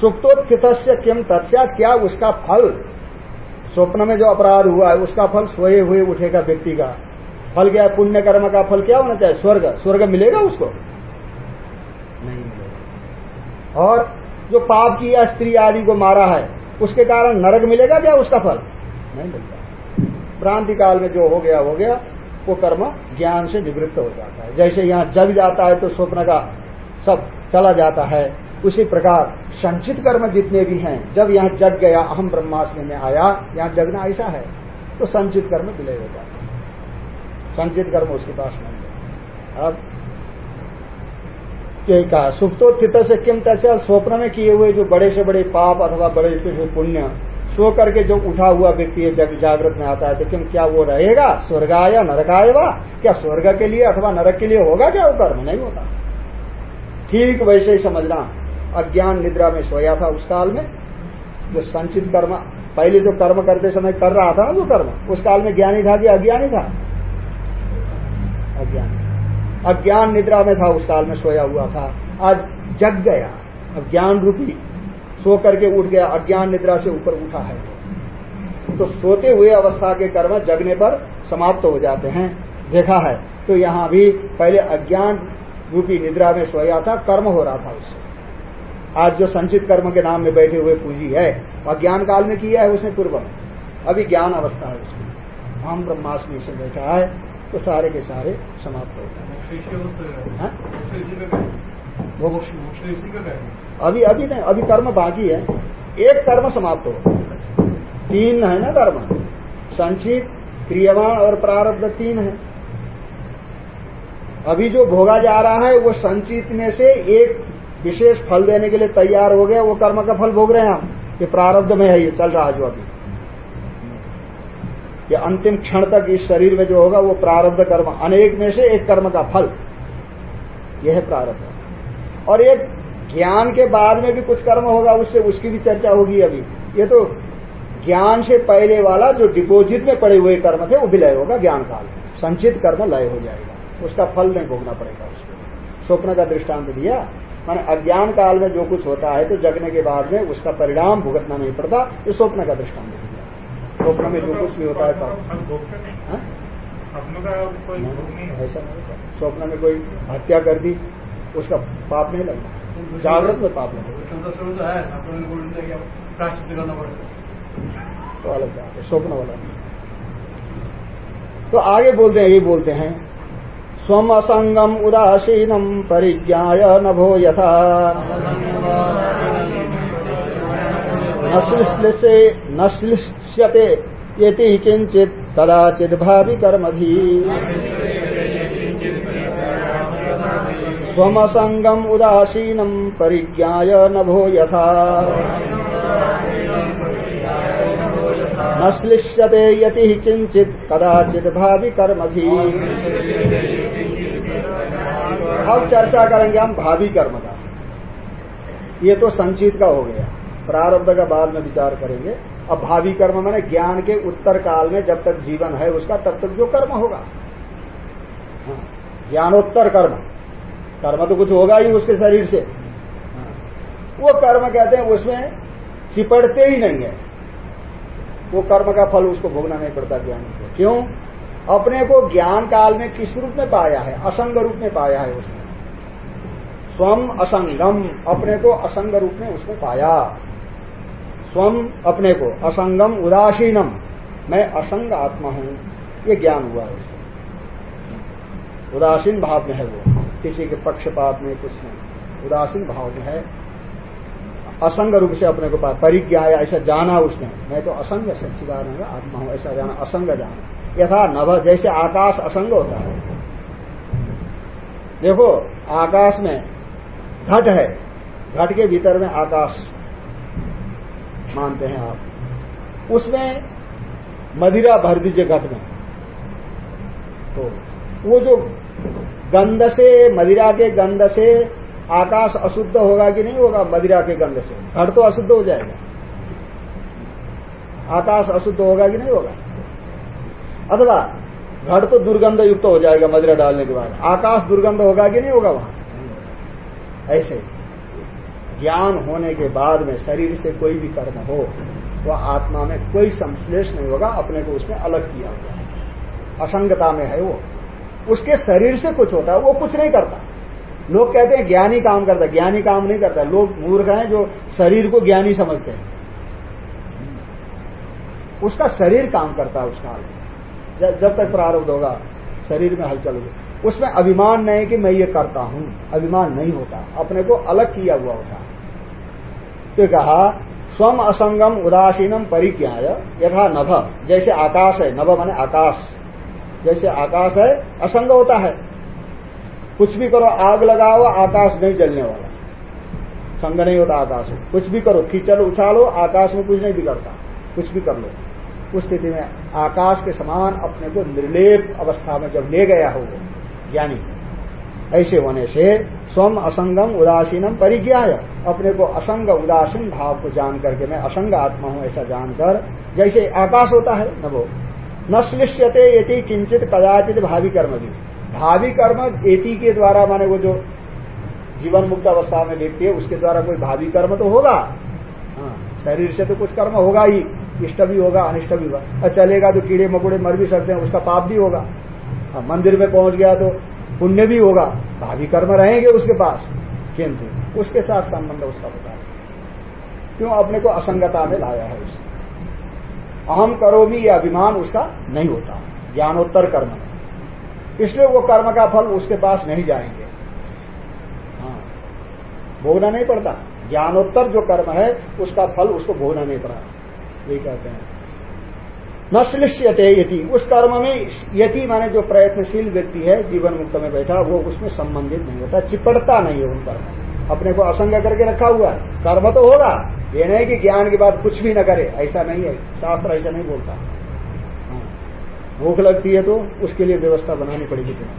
सुप्तोत्थित किम तथ्या क्या उसका फल? स्वप्न में जो अपराध हुआ है, उसका फल सोए हुए उठेगा व्यक्ति का। फल क्या पुण्य कर्म का फल क्या होना चाहिए? स्वर्ग। स्वर्ग मिलेगा उसको? नहीं मिलेगा। और जो पाप किया, स्त्री आदि को मारा है उसके कारण नरक मिलेगा क्या उसका फल? नहीं मिलता। भ्रांति काल में जो हो गया हो गया, वो कर्म ज्ञान से निवृत्त हो जाता है। जैसे यहाँ जग जाता है तो स्वप्न का सब चला जाता है। उसी प्रकार संचित कर्म जितने भी हैं, जब यहाँ जग गया, अहम ब्रह्मास्मि में आया, यहाँ जगना ऐसा है तो संचित कर्म विलय हो जाता है। संचित कर्म उसके पास नहीं है। अब यही कहा सुप्तोत्थित से किम तैसे स्वप्न में किए हुए जो बड़े से बड़े पाप अथवा बड़े से पुण्य, सो करके जो उठा हुआ व्यक्ति है जब जागृत में आता है तो क्यों क्या वो रहेगा? स्वर्गाय, नरकाय वा? क्या स्वर्ग के लिए अथवा नरक के लिए होगा क्या वो कर्म? नहीं होता। ठीक वैसे ही समझना, अज्ञान निद्रा में सोया था उस काल में, जो संचित कर्म, पहले जो कर्म करते समय कर रहा था ना जो कर्म, उस काल में ज्ञानी था कि अज्ञानी था? अज्ञान। अज्ञान निद्रा में था, उस काल में सोया हुआ था। आज जग गया, अज्ञान रूपी। सो करके उठ गया, अज्ञान निद्रा से ऊपर उठा है तो सोते हुए अवस्था के कर्म जगने पर समाप्त हो जाते हैं। देखा है तो यहाँ भी पहले अज्ञान रूपी निद्रा में सोया था, कर्म हो रहा था उससे। आज जो संचित कर्म के नाम में बैठे हुए पूंजी है अज्ञान काल में किया है उसने पूर्व अभी ज्ञान अवस्था है उसमें हम ब्रह्माष्टमी से बैठा है। तो सारे के सारे समाप्त हो जाते अभी अभी नहीं अभी कर्म बाकी है। एक कर्म समाप्त हो तीन है ना कर्म? संचित क्रियमाण और प्रारब्ध तीन है। अभी जो भोगा जा रहा है वो संचित में से एक विशेष फल देने के लिए तैयार हो गया। वो कर्म का फल भोग रहे हैं हम ये प्रारब्ध में है ये चल रहा है जो अभी। ये अंतिम क्षण तक इस शरीर में जो होगा वो प्रारब्ध कर्म, अनेक में से एक कर्म का फल। यह है। प्रारब्ध और एक ज्ञान के बाद में भी कुछ कर्म होगा, उससे उसकी भी चर्चा होगी अभी। ये तो ज्ञान से पहले वाला जो डिपोजिट में पड़े हुए कर्म थे, वो भी लय होगा ज्ञान काल संचित कर्म लय हो जाएगा। उसका फल नहीं भोगना पड़ेगा उसको। स्वप्न का दृष्टांत दिया। माने अज्ञान काल में जो कुछ होता है तो जगने के बाद में उसका परिणाम भुगतना नहीं पड़ता, ये स्वप्न का दृष्टांत दिया स्वप्न में जो कुछ भी होता है तो है? ऐसा स्वप्न में कोई हत्या कर दी उसका पाप नहीं लगना जागृत में पाप क्षमता तो करना पड़ेगा। तो अलग बात है स्वप्न वाला। तो आगे बोलते हैं यही बोलते हैं स्वम असंगम उदासीनम परिज्ञाय नभो यथा। नश्लिष्यते, यति किंचित कदाचित भावी कर्मधि स्वमसंगम उदासीनम परिज्ञाय नभो यथा। नश्लिष्यते, यति किंचित कदाचित भावी कर्मधि अब चर्चा करेंगे हम भावी कर्म का। ये तो संचित का हो गया। प्रारब्ध का बाद में विचार करेंगे। अब भावी कर्म मैंने ज्ञान के उत्तर काल में जब तक जीवन है उसका तब तक जो कर्म होगा। हाँ, ज्ञानोत्तर कर्म। कर्म तो कुछ होगा ही उसके शरीर से। हाँ, वो कर्म कहते हैं उसमें चिपड़ते ही नहीं है। वो कर्म का फल उसको भोगना नहीं पड़ता ज्ञान को क्यों? अपने को ज्ञान काल में किस रूप में पाया है? असंग रूप में पाया है उसने। स्वम असंगम अपने को असंग रूप में उसने पाया। स्वम अपने को, असंगम उदासीनम। मैं असंग आत्मा हूँ, ये ज्ञान हुआ है उदासीन भाव में है वो, किसी के पक्षपात में कुछ नहीं। उदासीन भाव में है। असंग रूप से अपने को पाया परिज्ञा ऐसा जाना उसने। मैं तो असंग सच्चिदानंद आत्मा हूँ, ऐसा जाना, असंग जाना। यथा नभ, जैसे आकाश असंग होता है। देखो, आकाश में घट है, घट के भीतर में आकाश मानते हैं आप। उसमें मदिरा भर दीजिए घट में। तो वो जो गंध से, मदिरा के गंध से आकाश अशुद्ध होगा कि नहीं होगा? मदिरा के गंध से। घट तो अशुद्ध हो जाएगा। आकाश अशुद्ध होगा कि नहीं होगा? अथवा घट तो दुर्गंध युक्त हो जाएगा मदिरा डालने के बाद। आकाश दुर्गंध होगा कि नहीं होगा वहाँ? ऐसे। ज्ञान होने के बाद में शरीर से कोई भी कर्म हो वह आत्मा में कोई संश्लेष नहीं होगा, अपने को उसने अलग किया हुआ है। असंगता में है वो। उसके शरीर से कुछ होता है, वो कुछ नहीं करता। लोग कहते हैं ज्ञानी काम करता, ज्ञानी काम नहीं करता। लोग मूर्ख हैं जो शरीर को ज्ञानी समझते हैं। उसका शरीर काम करता है उस काल में। जब तक प्रारब्ध होगा, शरीर में हलचल होगी। उसमें अभिमान नहीं कि मैं ये करता हूँ। अभिमान नहीं होता। अपने को अलग किया हुआ होता तो कहा, स्वम असंगम उदासीनम परिज्ञाय, यथा नभ, जैसे आकाश है, नभ माने आकाश। जैसे आकाश है, असंग होता है। कुछ भी करो, आग लगाओ, आकाश नहीं जलने वाला। संग नहीं होता आकाश। में कुछ भी करो, कीचड़ उछालो, आकाश में कुछ नहीं बिगड़ता। कुछ भी कर लो। उस स्थिति में आकाश के समान अपने को निर्लेप अवस्था में जब ले गया हो ज्ञानी। ऐसे होने से स्वम असंगम उदासीनम परिज्ञा अपने को असंग उदासीन भाव को जान करके मैं असंग आत्मा हूँ ऐसा जानकर जैसे आकाश होता है न वो। न श्लिष्यते यति किंचित कदाचित भावी कर्म भी। भावी कर्म एति के द्वारा माने वो जो जीवन मुक्त अवस्था में व्यक्ति है उसके द्वारा कोई भावी कर्म तो होगा। हाँ, शरीर से तो कुछ कर्म होगा ही इष्ट भी होगा अनिष्ट भी होगा। चलेगा तो कीड़े मकोड़े मर भी सकते हैं उसका पाप भी होगा। हाँ, मंदिर में पहुँच गया तो पुण्य भी होगा, भावी कर्म रहेंगे उसके पास। किंतु उसके साथ संबंध उसका होता है। क्यों? अपने को असंगता में लाया है उसने। अहम करोमी ये अभिमान उसका नहीं होता। ज्ञानोत्तर कर्म। इसलिए वो कर्म का फल उसके पास नहीं जाएँगे। हाँ। भोगना नहीं पड़ता। ज्ञानोत्तर जो कर्म है, उसका फल उसको भोगना नहीं पड़ा। ये कहते हैं। न श्लिष्यते यति। उस कर्म में यति माने जो प्रयत्नशील व्यक्ति है, जीवन मुक्त में बैठा, वो उसमें संबंधित नहीं होता, चिपड़ता नहीं है उन कर्म अपने को असंग करके रखा हुआ है। कर्म तो होगा। ये नहीं कि ज्ञान के बाद कुछ भी न करे। ऐसा नहीं है। शास्त्र ऐसा नहीं बोलता। हाँ। भूख लगती है तो उसके लिए व्यवस्था बनानी पड़ेगी तुम्हें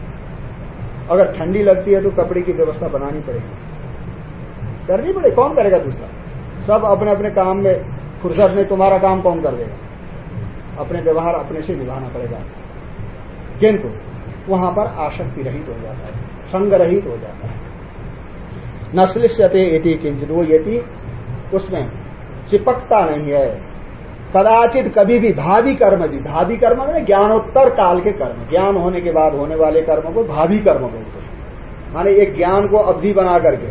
अगर ठंडी लगती है तो कपड़े की व्यवस्था बनानी पड़ेगी। करनी पड़ेगी कौन करेगा दूसरा? सब अपने अपने काम में फुर्सत में तुम्हारा काम कौन कर देगा? अपने व्यवहार अपने से निभाना पड़ेगा। किंतु वहाँ पर आसक्ति रहित हो जाता है, संग रहित हो जाता है। नश्लिष्यते यति किंचित वो यति उसमें चिपकता नहीं है। कदाचित कभी भी भावी कर्म भी भावी कर्म में ज्ञानोत्तर काल के कर्म, ज्ञान होने के बाद होने वाले कर्म को भावी कर्म बोलते हैं। माने एक ज्ञान को अवधि बना करके,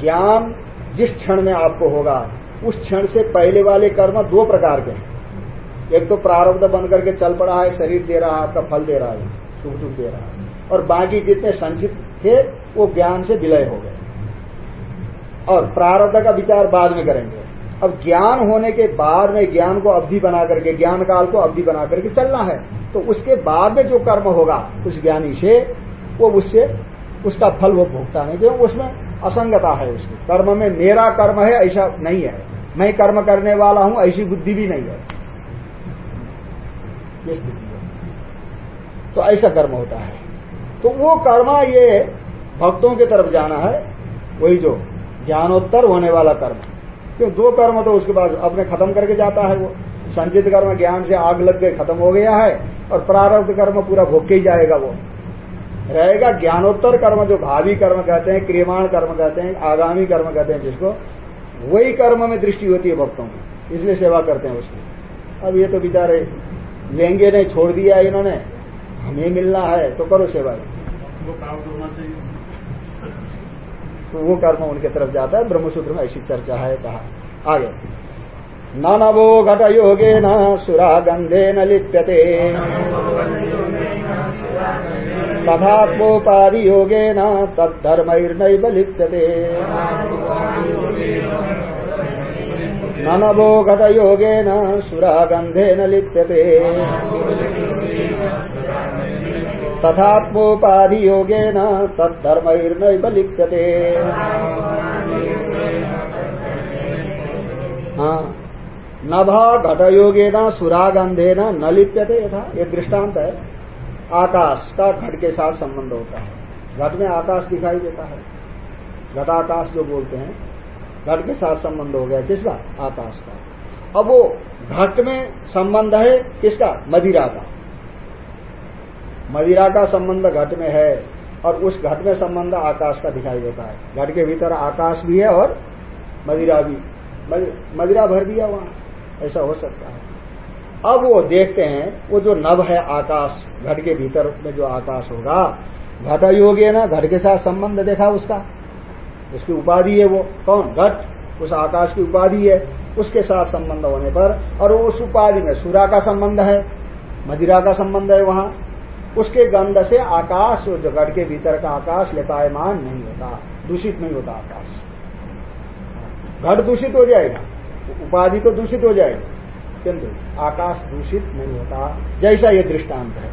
ज्ञान जिस क्षण में आपको होगा, उस क्षण से पहले वाले कर्म दो प्रकार के हैं। एक तो प्रारब्ध बन करके चल पड़ा है, शरीर दे रहा है, आपका फल दे रहा है, सुख दुख दे रहा है। और बाकी जितने संचित थे, वो ज्ञान से विलय हो गए। और प्रारब्ध का विचार बाद में करेंगे। अब ज्ञान होने के बाद में ज्ञान को अवधि बना करके, ज्ञान काल को अवधि बना करके चलना है। तो उसके बाद में जो कर्म होगा, उस ज्ञानी से, वो उससे, उसका फल वो भोगता नहीं। क्योंकि उसमें असंगता है उसकी। कर्म में मेरा कर्म है, ऐसा नहीं है। मैं कर्म करने वाला हूँ, ऐसी बुद्धि भी नहीं है। ये स्थिति है। तो ऐसा कर्म होता है। तो वो कर्म ये भक्तों की तरफ़ जाना है, वही जो ज्ञानोत्तर होने वाला कर्म। क्यों? दो कर्म तो उसके बाद अपने खत्म करके जाता है वो। संचित कर्म ज्ञान से आग लग गए खत्म हो गया है, और प्रारब्ध कर्म पूरा भोग के ही जाएगा वो। रहेगा ज्ञानोत्तर कर्म, जो भावी कर्म कहते हैं, क्रियमाण कर्म कहते हैं, आगामी कर्म कहते हैं जिसको, वही कर्म में दृष्टि होती है भक्तों की इसलिए सेवा करते हैं उसकी। अब ये तो बेचारे लेंगे नहीं छोड़ दिया इन्होंने। हमें मिलना है तो करो सेवा। वो चाहिए तो वो कर्म उनके तरफ़ जाता है ब्रह्मसूत्र में ऐसी चर्चा है कहा। आगे। न नवो घट योगे न सुरा गंधे न लिप्यते। तथात्मोपाधि योगे न तद्धर्मैर्नैव लिप्यते। न नवो योगे न लिप्यते। तथात्मोपाधि योगे न तद्धर्मैर्नैव लिप्यते। नभा घट योगे न सुरागंधे न न लिप्यते यथा। ये दृष्टांत है। आकाश का घट के साथ संबंध होता है। घट में आकाश दिखाई देता है। घटाकाश जो बोलते हैं घट के साथ संबंध हो गया, किसका? आकाश का। अब वो घट में संबंध है, किसका? मदिरा का। मदिरा का संबंध घट में है और उस घट में संबंध आकाश का दिखाई देता है। घट के भीतर आकाश भी है और मदिरा भी। मदिरा भर दिया वहाँ ऐसा हो सकता है। अब वो देखते हैं, वो जो नभ है आकाश, घट के भीतर में जो आकाश होगा घट योग है ना घट के साथ संबंध देखा उसका। उसकी उपाधि है वो। कौन? घट। उस आकाश की उपाधि है। उसके साथ संबंध होने पर और उस उपाधि में सूरा का संबंध है, मदिरा का संबंध है वहाँ। उसके गंध से आकाश जो घट के भीतर का आकाश लेपायमान नहीं होता। दूषित नहीं होता आकाश। घट दूषित हो जाएगा। उपाधि तो दूषित हो जाएगी। किंतु आकाश दूषित नहीं होता। जैसा ये दृष्टांत है,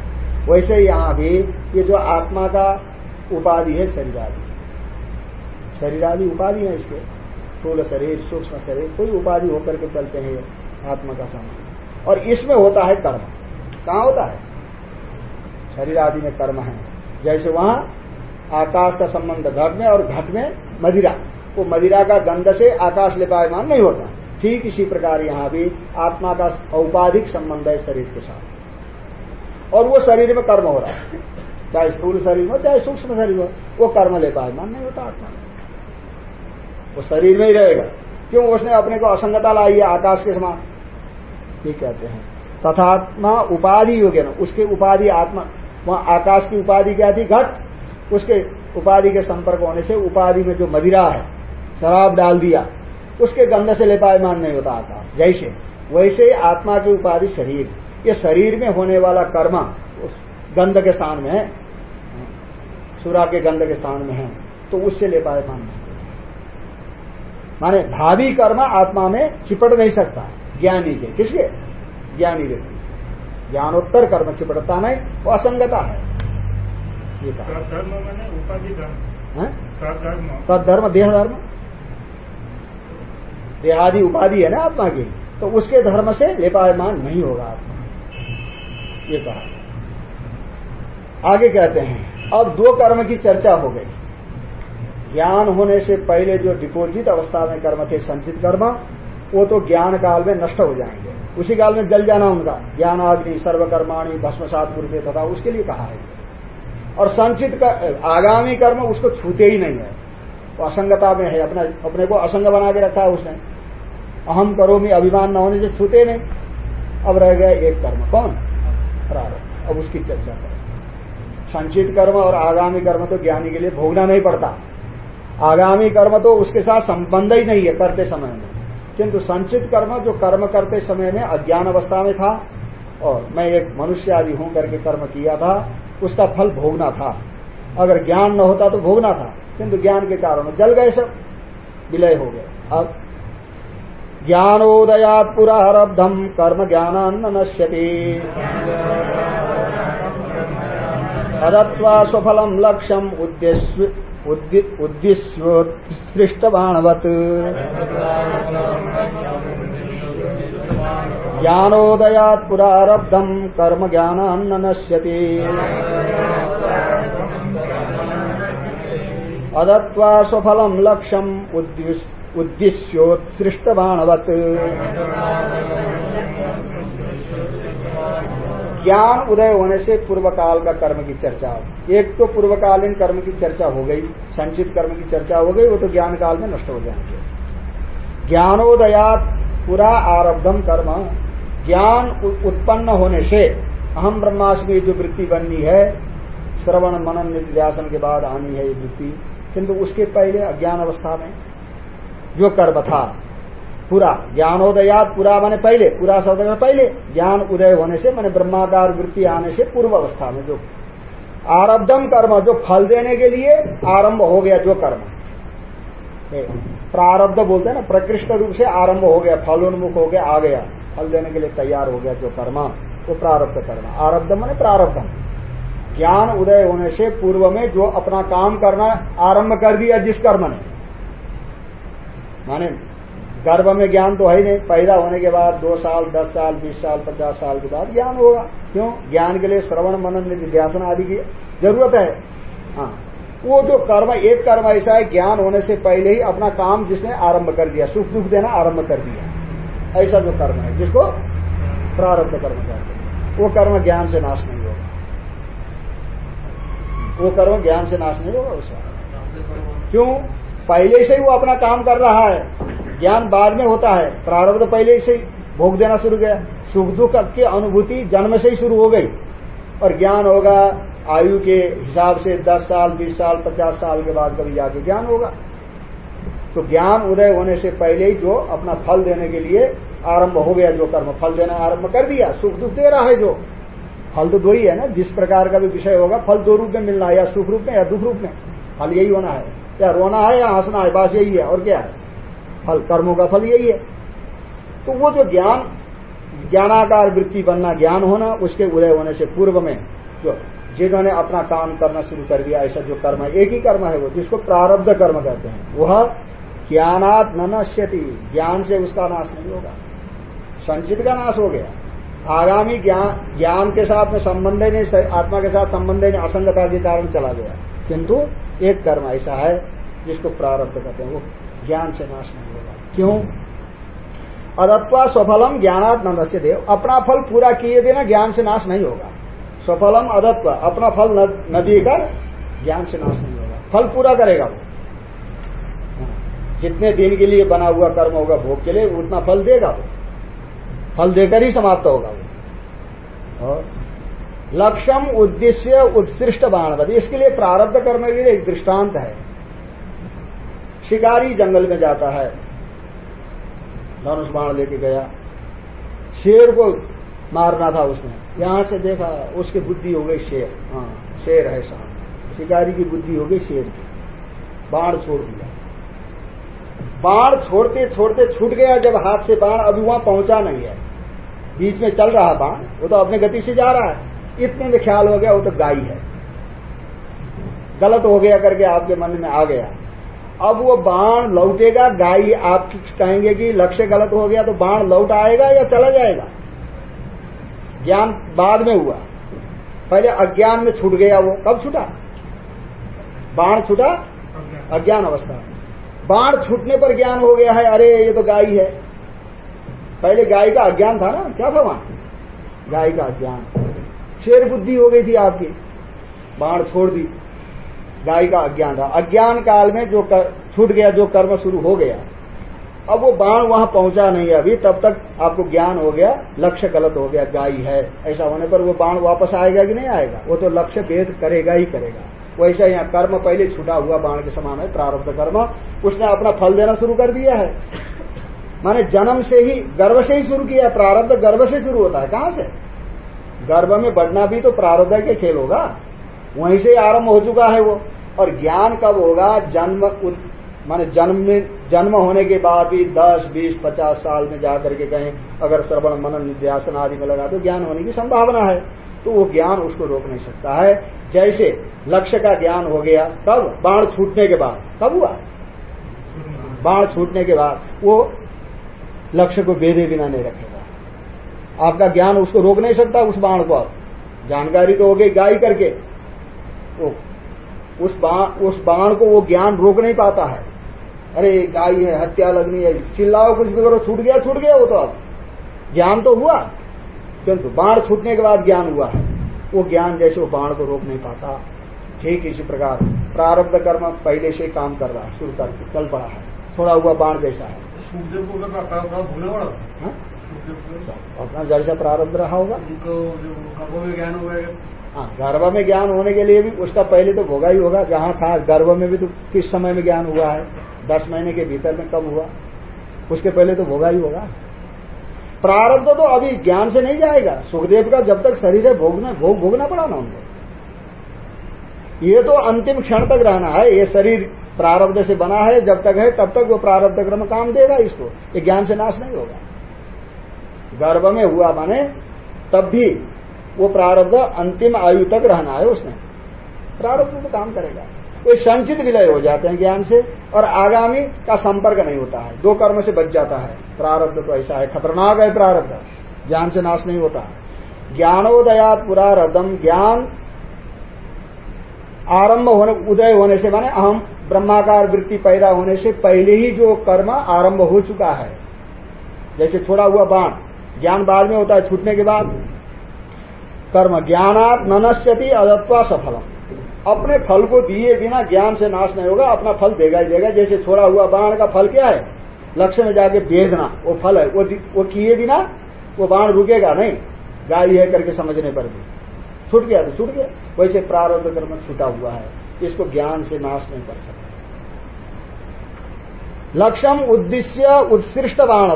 वैसे यहाँ भी ये जो आत्मा का उपाधि है, शरीर आदि। शरीर आदि उपाधि है इसके। स्थूल शरीर, सूक्ष्म शरीर, कोई उपाधि होकर के चलते हैं आत्मा का संबंध और इसमें होता है कर्म। कहा होता है? शरीर आदि में कर्म है। जैसे वहाँ आकाश का संबंध घट में और घट में मदिरा। वो मदिरा का गंध से आकाश लेपायमान नहीं होता। ठीक इसी प्रकार यहाँ भी आत्मा का औपाधिक संबंध है शरीर के साथ। और वो शरीर में कर्म हो रहा है। चाहे स्थूल शरीर हो, चाहे सूक्ष्म शरीर हो, वो कर्म ले पायमान नहीं होता आत्मा वो शरीर में ही रहेगा। क्यों? उसने अपने को असंगता लाई है आकाश के समान। ठीक कहते हैं। तथात्मा उपाधि योग्य ना। उसके उपाधि आत्मा, वहाँ आकाश की उपाधि क्या थी? घट। उसके उपाधि के संपर्क होने से उपाधि में जो मदिरा है, शराब डाल दिया, उसके गंध से लेपायमान नहीं होता आकाश। जैसे, वैसे आत्मा की उपाधि शरीर। ये शरीर में होने वाला कर्म, उस गंध के स्थान में है, सुरा के गंध के स्थान में है तो उससे लेपायमान माने भावी कर्म आत्मा में चिपट नहीं सकता ज्ञानी के। किसके? ज्ञानी व्यक्ति ज्ञानोत्तर कर्म चिपटता नहीं वो असंगता है। ये कहा। धर्म मैंने उपाधि धर्म। हैं? धर्म देह धर्म देहादि उपाधि है ना आत्मा की तो उसके धर्म से लेपायमान नहीं होगा आत्मा। ये कहा। आगे कहते हैं अब दो कर्म की चर्चा हो गई। ज्ञान होने से पहले जो डिपोजिट अवस्था में कर्म थे संचित कर्म वो तो ज्ञान काल में नष्ट हो जाएँगे। उसी काल में जल जाना उनका। ज्ञान आग्नि सर्वकर्माणी भस्मसात पूर्व तथा उसके लिए कहा है। और संचित कर, आगामी कर्म उसको छूते ही नहीं है। वो असंगता में है अपना अपने को असंग बना के रखा है उसने। अहम करो में अभिमान न होने से छूते नहीं। अब रह गया एक कर्म। कौन? प्रारंभ अब उसकी चर्चा करें। संचित कर्म और आगामी कर्म तो ज्ञानी के लिए भोगना नहीं पड़ता। आगामी कर्म तो उसके साथ संबंध ही नहीं है करते समय में। किंतु संचित कर्म जो कर्म करते समय में अज्ञान अवस्था में था, और मैं एक मनुष्य आदि हूँ करके कर्म किया था, उसका फल भोगना था। अगर ज्ञान न होता तो भोगना था, किंतु ज्ञान के कारण जल गए सब, विलय हो गए। अब ज्ञानोदयात पुरारब्धम कर्म ज्ञानान्न नश्यति। अदत्वा स्वफलम लक्ष्यम उद्देश्य उद्दिश्योत्सृष्टबाणवत् ज्ञानोदयात् पुरारब्धम् कर्म ज्ञानान्न नश्यति। अदत्वा स्वफलम् लक्ष्यम् उद्दिश्योत्सृष्टबाणवत् ज्ञान उदय होने से पूर्व काल का कर्म की चर्चा हो एक तो पूर्वकालीन कर्म की चर्चा हो गई, संचित कर्म की चर्चा हो गई, वो तो ज्ञान काल में नष्ट हो जाएँगे। ज्ञानोदयात पूरा आरब्धम कर्म। ज्ञान उत्पन्न होने से अहम ब्रह्माष्टमी जो वृत्ति बननी है, श्रवण, मनन, निध्यासन के बाद आनी है ये वृत्ति, किंतु उसके पहले अज्ञान अवस्था में जो कर्म था पूरा ज्ञानोदयात पूरा माने पहले, पूरा शब्द में पहले। ज्ञान उदय होने से, मैंने ब्रह्माकार वृत्ति आने से पूर्व अवस्था में जो आरब्धम कर्म, जो फल देने के लिए आरंभ हो गया जो कर्म। प्रारब्ध बोलते हैं ना, प्रकृष्ट रूप से आरंभ हो गया, फलोन्मुख हो गया, आ गया। फल देने के लिए तैयार हो गया जो कर्म, वो प्रारब्ध कर्म। आरब्ध मैंने प्रारब्धम। ज्ञान उदय होने से पूर्व में जो अपना काम करना आरंभ कर दिया जिस कर्म ने। माने गर्भ में ज्ञान तो है ही नहीं। पैदा होने के बाद दो साल, दस साल, बीस साल, पचास साल के बाद ज्ञान होगा। क्यों? ज्ञान के लिए श्रवण, मनन, निध्यासन आदि की ज़रूरत है। हाँ। वो जो कर्म, एक कर्म ऐसा है, ज्ञान होने से पहले ही अपना काम जिसने आरंभ कर दिया, सुख दुख देना आरंभ कर दिया। ऐसा जो कर्म है, जिसको प्रारब्ध कर्म कहते हैं। वो कर्म ज्ञान से नाश नहीं होगा। वो कर्म ज्ञान से नाश नहीं होगा। उसका क्यों? पहले से ही वो अपना काम कर रहा है। ज्ञान बाद में होता है। प्रारब्ध पहले से भोग देना शुरू किया। सुख दुख की अनुभूति जन्म से ही शुरू हो गई। और ज्ञान होगा, आयु के हिसाब से 10 साल 20 साल 50 साल के बाद कभी जाके ज्ञान होगा। तो ज्ञान उदय होने से पहले ही जो अपना फल देने के लिए आरंभ हो गया, जो कर्म फल देना आरंभ कर दिया, सुख दुख दे रहा है जो। फल तो दो ही है ना, जिस प्रकार का भी विषय होगा, फल दो रूप में मिलना है, या सुख रूप में या दुख रूप में। फल यही होना है, या रोना है या हंसना है, बस यही है, और क्या है? फल, कर्मों का फल यही है। तो वो जो ज्ञान, ज्ञानाकार वृत्ति बनना ज्ञान होना, उसके उदय होने से पूर्व में जो जिन्होंने अपना काम करना शुरू कर दिया, ऐसा जो कर्म है, एक ही कर्म है वो, जिसको प्रारब्ध कर्म कहते हैं, वह ज्ञानात न नश्यति, ज्ञान से उसका नाश नहीं होगा। संचित का नाश हो गया। आगामी ज्ञान ज्ञान के साथ में संबंध नहीं, आत्मा के साथ संबंध नहीं, असंगता के कारण चला गया। किंतु एक कर्म ऐसा है, जिसको प्रारब्ध कहते हैं, वो ज्ञान से नाश नहीं क्यों? अदत्वा स्वफलम ज्ञानात नंदस्य देव अपना फल पूरा किए बिना ज्ञान से नाश नहीं होगा। स्वफलम अदत्व, अपना फल न देकर ज्ञान से नाश नहीं होगा। फल पूरा करेगा वो। जितने दिन के लिए बना हुआ कर्म होगा भोग के लिए, उतना फल देगा वो। फल देकर ही समाप्त होगा वो। और लक्ष्यम उद्देश्य उत्सृष्ट बाणवत। इसके लिए प्रारब्ध कर्म के लिए एक दृष्टांत है। शिकारी जंगल में जाता है। धनुष बाण लेके गया। शेर को मारना था उसने। यहाँ से देखा, उसकी बुद्धि हो गई शेर। हाँ शेर है साहब शिकारी की बुद्धि हो गई शेर की। बाण छोड़ दिया। बाण छोड़ते छोड़ते छूट गया। जब हाथ से बाण अभी वहाँ पहुँचा नहीं है। बीच में चल रहा बाण। वो तो अपने गति से जा रहा है। इतने में ख्याल हो गया, वो तो गाय है। गलत हो गया करके आपके मन में आ गया। अब वो बाण लौटेगा गाय आप कहेंगे कि लक्ष्य गलत हो गया तो बाण लौट आएगा या चला जाएगा? ज्ञान बाद में हुआ। पहले अज्ञान में छूट गया वो। कब छूटा? बाण छूटा? अज्ञान अवस्था बाण छूटने पर ज्ञान हो गया है, अरे ये तो गाय है। पहले गाय का अज्ञान था ना? क्या था वहाँ? गाय का अज्ञान। शेर बुद्धि हो गई थी आपकी। बाण छोड़ दी। गाय का अज्ञान था अज्ञान काल में जो कर, छूट गया जो कर्म शुरू हो गया अब वो बाण वहाँ पहुँचा नहीं अभी तब तक आपको ज्ञान हो गया लक्ष्य गलत हो गया गाय है। ऐसा होने पर वो बाण वापस आएगा कि नहीं आएगा? वो तो लक्ष्य भेद करेगा ही करेगा। वैसा यहाँ कर्म पहले छुटा हुआ बाण के समान है प्रारब्ध कर्म। उसने अपना फल देना शुरू कर दिया है। माने जन्म से ही गर्भ से ही शुरू किया प्रारब्ध गर्भ से शुरू होता है। कहाँ से? गर्भ में बढ़ना भी तो प्रारब्ध के खेल होगा। वहीं से आरंभ हो चुका है वो। और ज्ञान कब होगा? जन्म माने जन्म में जन्म होने के बाद भी 10, 20, 50 साल में जाकर के कहें अगर श्रवण मनन निध्यासन आदि में लगा तो ज्ञान होने की संभावना है। तो वो ज्ञान उसको रोक नहीं सकता है। जैसे लक्ष्य का ज्ञान हो गया कब? बाण छूटने के बाद। कब हुआ? बाण छूटने के बाद। वो लक्ष्य को बेदे बिना नहीं रखेगा। आपका ज्ञान उसको रोक नहीं सकता उस बाण को। आप जानकारी तो हो गई गाय करके। वो उस बाण उस बाण को वो ज्ञान रोक नहीं पाता है। अरे गाय है हत्या लगनी है चिल्लाओ कुछ भी करो छूट गया छूट गया वो तो अब। ज्ञान तो हुआ। किंतु बाण छूटने के बाद ज्ञान हुआ है। वो ज्ञान जैसे वो बाण को रोक नहीं पाता। ठीक इसी प्रकार प्रारब्ध कर्म पहले से काम कर रहा है शुरू करके चल पड़ा है। थोड़ा हुआ बाण जैसा है। हाँ? अपना जैसा प्रारब्ध रहा होगा। ज्ञान हो गया हाँ गर्भ में ज्ञान होने के लिए भी उसका पहले तो भोगा ही होगा, जहाँ था गर्भ में भी तो किस समय में ज्ञान हुआ है? दस महीने के भीतर में कब हुआ? उसके पहले तो भोगा ही होगा। प्रारब्ध तो अभी ज्ञान से नहीं जाएगा। सुखदेव का जब तक शरीर है, भोगना, भोग भोगना पड़ा ना उनको। ये तो अंतिम क्षण तक रहना है। ये शरीर प्रारब्ध से बना है, जब तक है, तब तक वो प्रारब्ध क्रम काम देगा इसको। ये ज्ञान से नाश नहीं होगा। गर्भ में हुआ माने, तब भी वो प्रारब्ध अंतिम आयु तक रहना है उसने प्रारब्ध तो काम करेगा। कोई संचित विलय हो जाते हैं ज्ञान से और आगामी का संपर्क नहीं होता है। दो कर्म से बच जाता है। प्रारब्ध तो ऐसा है, खतरनाक है प्रारब्ध। ज्ञान से नाश नहीं होता। ज्ञानोदयात पुरा रदम ज्ञान आरंभ होने, उदय होने से माने अहम ब्रह्माकार वृत्ति पैदा होने से पहले ही जो कर्म आरंभ हो चुका है। जैसे छोड़ा हुआ बाण। ज्ञान बाद में होता है, छूटने के बाद कर्म ज्ञानात ननश्यति अदत्वा सफलम अपने फल को दिए बिना ज्ञान से नाश नहीं होगा, अपना फल देगा ही देगा। जैसे छोड़ा हुआ बाण का फल क्या है? लक्ष्य में जाके बेचना वो फल है, वो वो किए बिना वो बाण रुकेगा नहीं। गाय है करके समझने पर भी। छूट गया तो छूट गया। वैसे प्रारब्ध कर्म छूटा हुआ है, इसको ज्ञान से नाश नहीं कर सकता। लक्ष्यम उद्देश्य उत्सृष्ट बाण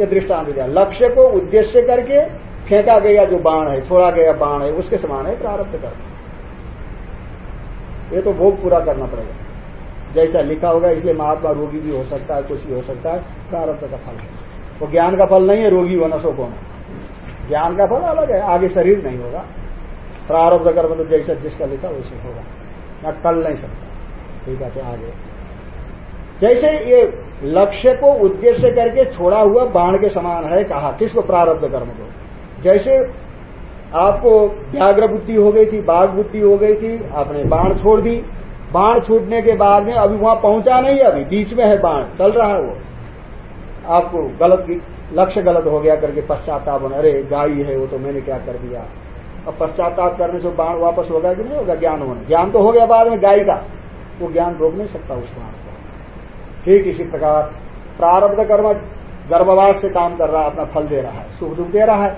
ये दृष्टांत दिया। लक्ष्य को उद्देश्य करके फेंका गया जो बाण है छोड़ा गया बाण है, उसके समान है, प्रारब्ध कर्म ये तो भोग पूरा करना पड़ेगा। जैसा लिखा होगा, इसलिए महात्मा रोगी भी हो सकता है, कुछ भी हो सकता है, प्रारब्ध का फल है। वो ज्ञान का फल नहीं है, रोगी होना शोक होना ज्ञान का फल अलग है, आगे शरीर नहीं होगा। प्रारब्ध कर्म तो जैसा जिसका लिखा, वैसे होगा। न टल नहीं सकता। ठीक है तो आगे। जैसे ये लक्ष्य को उद्देश्य करके छोड़ा हुआ बाण के समान है, कहा, किसको प्रारब्ध कर्म को? जैसे आपको व्याग्र बुद्धि हो गई थी, बाघ बुद्धि हो गई थी, आपने बाण छोड़ दी। बाण छूटने के बाद में अभी वहाँ पहुँचा नहीं अभी, बीच में है बाण, चल रहा है वो। आपको गलत लक्ष्य गलत हो गया करके पश्चाताप होना, अरे गाय है वो तो मैंने क्या कर दिया। अब पश्चाताप करने से बाण वापस होगा कि नहीं होगा? ज्ञान होने। ज्ञान तो हो गया बाद में गाय का। वो ज्ञान रोक नहीं सकता उस बाण को। ठीक इसी प्रकार प्रारब्ध कर्म गर्भवास से काम कर रहा है अपना फल दे रहा है, सुख दुख दे रहा है।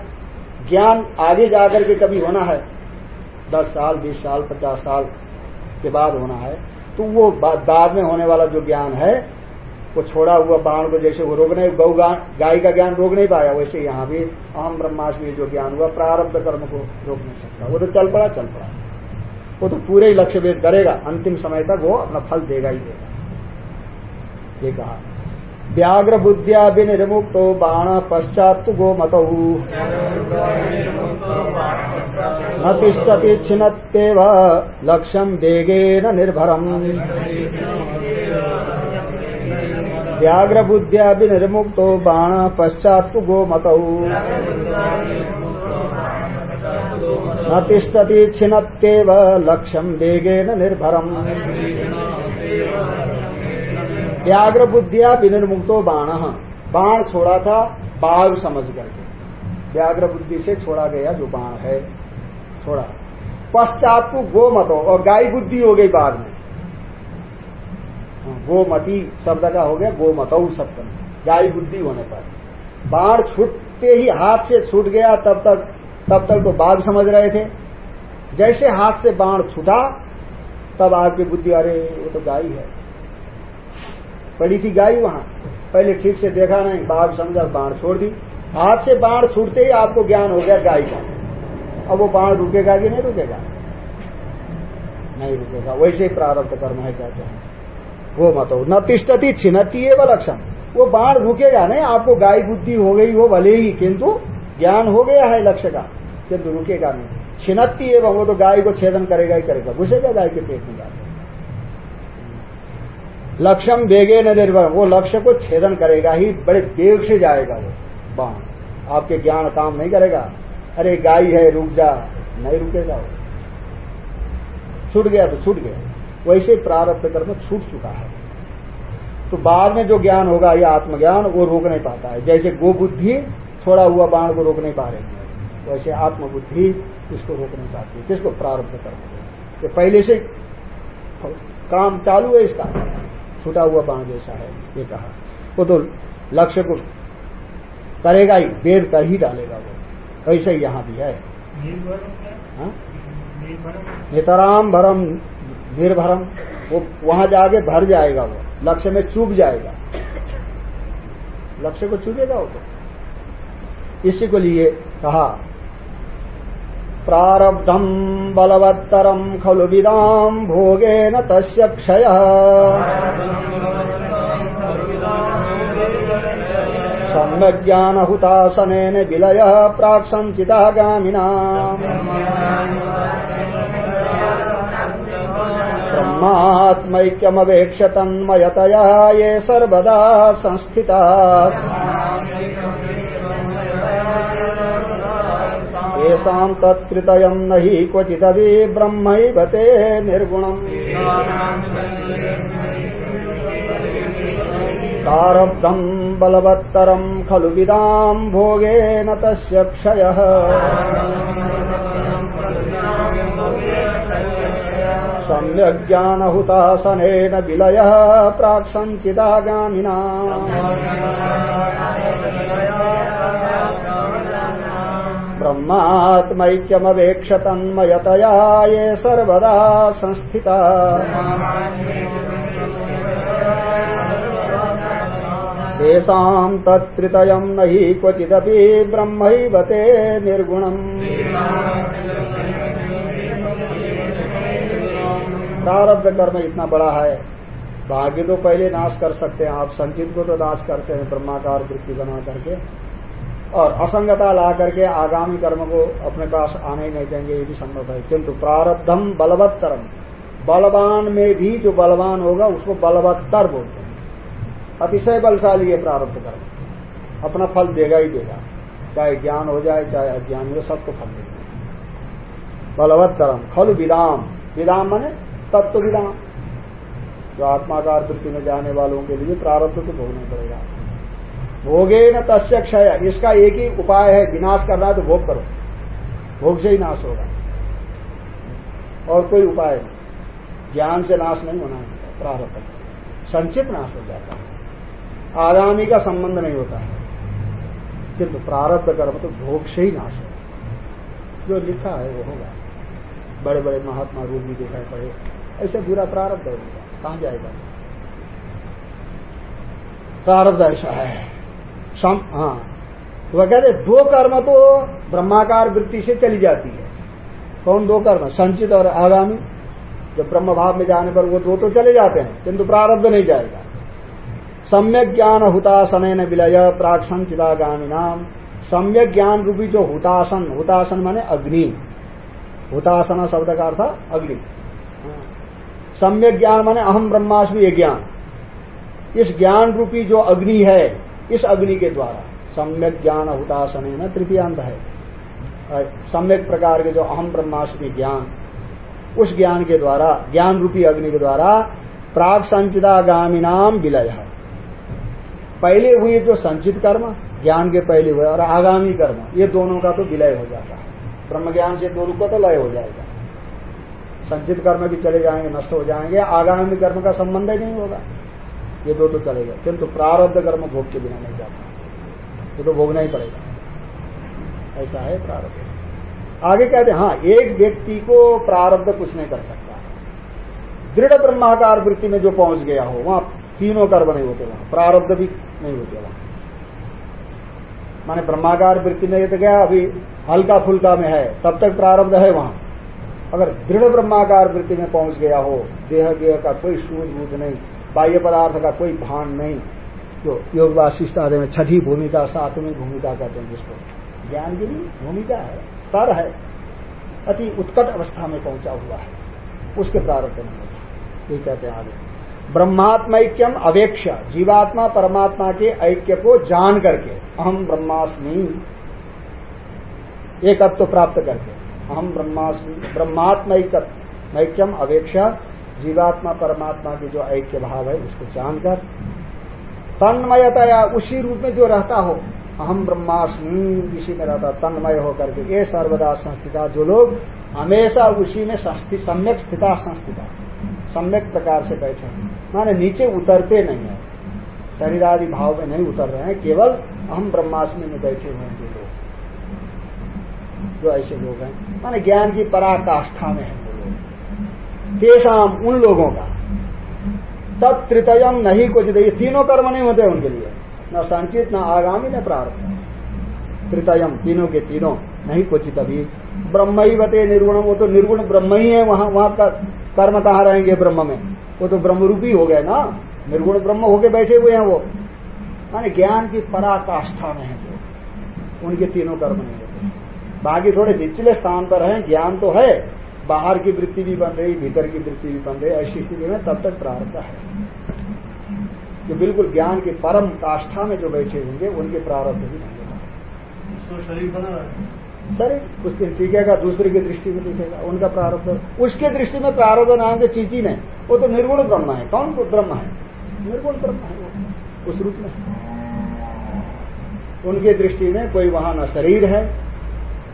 ज्ञान आगे जाकर के कभी होना है, दस साल, बीस साल, पचास साल के बाद होना है तो वो बाद में होने वाला जो ज्ञान है, वो छोड़ा हुआ बाण को जैसे वो रोक नहीं गौ गाय का ज्ञान रोक नहीं पाया, वैसे यहाँ भी अहम ब्रह्माष्टमी जो ज्ञान हुआ, प्रारब्ध कर्म को रोक नहीं सकता। वो तो चल पड़ा चल पड़ा। वो तो पूरे ही लक्ष्य भेद करेगा अंतिम समय तक वो अपना फल देगा ही देगा। ये कहा। व्याघ्र बुद्धिया विनिर्मुक्तो बाण पश्चात गोमत। न तिष्ठति छिन्नत्येव लक्ष्यम वेगेन निर्भरम। व्याघ्र बुद्धिया विनिर्मुक्तो बाण पश्चात गोमत। न तिष्ठति छिन्नत्येव लक्ष्यम वेगेन निर्भरम। व्याग्र बुद्धिया विनिर्मुक्तो बाण। बाण छोड़ा था बाघ समझ करके। व्याग्र बुद्धि से छोड़ा गया जो बाण है। छोड़ा। पश्चात को गो गोमतो और गाय बुद्धि हो गई बाद में। हाँ, गोमती शब्द का हो गया गोमत सप्तम। गाय बुद्धि होने पर। बाढ़ छूटते ही हाथ से छूट गया तब तक तब तक तो बाघ समझ रहे थे। जैसे हाथ से बाण छूटा तब आपकी बुद्धि अरे वो तो गाय है। पड़ी थी गाय वहाँ। पहले ठीक से देखा नहीं, बाघ समझा बाढ़ छोड़ दी। हाथ से बाढ़ छूटते ही आपको ज्ञान हो गया गाय का। अब वो बाढ़ रुकेगा कि नहीं रुकेगा? नहीं रुकेगा। वैसे ही प्रारब्ध कर्म है कहते हैं। वो मत हो। न तिष्टती छिन्नती है लक्षण। वो बाढ़ रुकेगा नहीं, आपको गाय बुद्धि हो गई हो भले ही, किंतु ज्ञान हो गया है लक्ष्य का, किंतु रुकेगा नहीं। छिनत्ती एवं वो तो गाय को छेदन करेगा ही करेगा। घुसेगा गाय के पेट में लक्ष्यम वेगे न निर्भर वो लक्ष्य को छेदन करेगा ही, बड़े वेग से जाएगा वो। बाण, आपके ज्ञान काम नहीं करेगा। अरे गाय है, रुक जा। नहीं रुकेगा वो। छूट गया तो छूट गया। वैसे प्रारब्ध कर्म छूट चुका है। तो बाद में जो ज्ञान होगा, ये आत्मज्ञान, वो रोक नहीं पाता है। जैसे गोबुद्धि थोड़ा हुआ बाण को रोक नहीं पा रही है, वैसे आत्मबुद्धि इसको रोक नहीं पाती है। किसको? प्रारब्ध कर्म पहले से काम चालू है इसका। छूटा हुआ बाण जैसा है ये कहा। वो तो लक्ष्य को करेगा ही वेद कर ही डालेगा वो। वैसे ही यहाँ भी है। हाँ? नितराम भरम निर्भरम। वो वहाँ जाके भर जाएगा वो। लक्ष्य में चुभ जाएगा। लक्ष्य को चुभेगा वो तो। इसी को लिए कहा प्रारब्धम बलवत्तरम खलु विदाम भोगे न तस्य ज्ञान हुतासन विलय प्राक संचितागामिना ब्रह्मात्मैक्यमवेक्ष तन्मयतया ये सर्वदा संस्थिता। येषाम् तत्कृतयम् न हि क्वचिदपि ब्रह्मैव ते निर्गुणम्। प्रारब्धम् बलवत्तरम् खलु विदाम् भोगेन तस्य क्षयः। सम्यग्ज्ञानहुतासनेन विलयः प्राक्सञ्चिदागामिना ब्रह्मात्मैक्यमवेक्ष तन्मयतया ये सर्वदा संस्थिता। तेषाम् न क्वचिदपि ब्रह्मैव ते निर्गुणम्। प्रारब्ध कर्म इतना बड़ा है भाग्य तो पहले नाश कर सकते हैं, आप संचित को तो नाश करते हैं ब्रह्माकार वृत्ति बना करके। और असंगता ला करके आगामी कर्म को अपने पास आने ही नहीं देंगे, ये भी संभव है। किंतु प्रारब्धम बलवत्तरम। बलवान में भी जो बलवान होगा, उसको बलवत्तर बोलते हैं। अतिशय बलशाली है प्रारब्ध कर्म। अपना फल देगा ही देगा। चाहे ज्ञान हो जाए, चाहे अज्ञान हो, सबको फल देगा। बलवत्तरम, खलु विदाम। विदाम माने तत्व विदाम। जो आत्माकार वृत्ति में जाने वालों के लिए प्रारब्ध तो भोगना पड़ेगा। भोगे न तस्य क्षय। इसका एक ही उपाय है, विनाश करना है तो भोग करो। भोग से ही नाश होगा। और कोई उपाय नहीं। ज्ञान से नाश नहीं होना है, प्रारब्ध। संचित नाश हो जाता है। आगामी का संबंध नहीं होता है। किंतु प्रारब्ध कर्म तो भोग से ही नाश है जो लिखा है, वो होगा। बड़े बड़े महात्मा रूप भी दिखाई पड़े। ऐसे बुरा प्रारब्ध होगा। कहा जाएगा? प्रारब्ध ऐसा है। सम हाँ। वह कहते दो कर्म तो ब्रह्माकार वृत्ति से चली जाती है। कौन दो कर्म? संचित और आगामी। जब ब्रह्म भाव में जाने पर वो दो तो चले जाते हैं, किंतु प्रारब्ध नहीं जाएगा। सम्यक ज्ञान हुतासन विलय, प्राक संचितागामी नाम। सम्यक ज्ञान रूपी जो हुतासन हुतासन माने अग्नि। हुतासन शब्द का अर्थ अग्नि। सम्यक ज्ञान माने अहम ब्रह्मास्मि ये ज्ञान। इस ज्ञान रूपी जो अग्नि है इस अग्नि के द्वारा। सम्यक ज्ञान हुतासन न तृतीयांत है। सम्यक प्रकार के जो अहम ब्रह्मास्मि ज्ञान, उस ज्ञान के द्वारा, ज्ञान रूपी अग्नि के द्वारा प्राग संचितागामी नाम विलय। है पहले हुए जो संचित कर्म, ज्ञान के पहले हुए और आगामी कर्म, ये दोनों का तो विलय हो जाता है। ब्रह्म ज्ञान से दोनों का तो लय हो जाएगा। संचित कर्म भी चले जाएँगे, नष्ट हो जाएँगे, आगामी कर्म का संबंध ही नहीं होगा। ये दो तो चलेगा। किंतु प्रारब्ध कर्म भोग के बिना नहीं जाता। ये तो भोगना ही पड़ेगा। ऐसा है प्रारब्ध। आगे कहते हैं हाँ एक व्यक्ति को प्रारब्ध कुछ नहीं कर सकता। दृढ़ ब्रह्माकार वृत्ति में जो पहुँच गया हो, वहाँ तीनों कर्म नहीं होते वहाँ। प्रारब्ध भी नहीं होते वहाँ। माने ब्रह्माकार वृत्ति में तो गया, अभी हल्का फुल्का में है, तब तक प्रारब्ध है वहाँ। अगर दृढ़ ब्रह्माकार वृत्ति में पहुँच गया हो देह देह का कोई सूझबूझ नहीं बाह्य पदार्थ का कोई भान नहीं। जो योग वाशिष्ट आदि में छठी भूमिका, सातवीं भूमिका कहते हैं जिसको। ज्ञान की भूमिका है, स्तर है, अति उत्कट अवस्था में पहुँचा हुआ है। उसके नहीं होता ये कहते हैं आगे। ब्रह्मात्मैक्यम अवेक्षा, जीवात्मा परमात्मा के ऐक्य को जान करके अहम ब्रह्मास्मि। एकत्व प्राप्त करके अहम ब्रह्मास्मि ब्रह्मात्मैक्यम अवेक्षा जीवात्मा परमात्मा की जो ऐक्य भाव है, उसको जानकर तन्मयतया उसी रूप में जो रहता हो अहम ब्रह्मास्मि, इसी में रहता, तन्मय होकर के, ये सर्वदा संस्थिता, जो लोग हमेशा उसी में सम्यक स्थिता, संस्थिता सम्यक प्रकार से बैठे माने नीचे उतरते नहीं है, शरीर आदि भाव में नहीं उतर रहे हैं, केवल अहम ब्रह्मास्मि में बैठे हुए हैं जो लोग, जो ऐसे लोग हैं। माने ज्ञान की पराकाष्ठा में है। तेषाम उन लोगों का। तब तृतयम नहीं कुछ ये तीनों कर्म नहीं होते उनके लिए। न संचित, न आगामी, न प्रारंभ तृतयम तीनों के तीनों नहीं क्वचित अभी। ब्रह्म ही बते निर्गुण। वो तो निर्गुण ब्रह्म ही है। वहाँ वहाँ का कर्म कहाँ रहेंगे ब्रह्म में? वो तो ब्रह्मरूपी हो गए ना। निर्गुण ब्रह्म होके बैठे हुए हैं वो। माने ज्ञान की पराकाष्ठा में है जो उनके तीनों कर्म नहीं होते। बाकी थोड़े निचले स्थान पर है। ज्ञान तो है। बाहर की वृत्ति भी बन रही भीतर की वृत्ति भी बन रही ऐसी स्थिति में तब तक प्रारंभ है। जो बिल्कुल ज्ञान की परम काष्ठा में जो बैठे होंगे उनके प्रारब्ध भी नहीं तो शरीर बना शरीर कुछ दिन टिकेगा दूसरे की दृष्टि में दिखेगा उनका प्रारब्ध। उसके दृष्टि में प्रारब्ध नाम के चीज़ ही नहीं। वो तो निर्गुण ब्रह्म है। कौन ब्रह्म है? निर्गुण ब्रह्म है उस रूप में। उनके दृष्टि में कोई वहाँ न शरीर है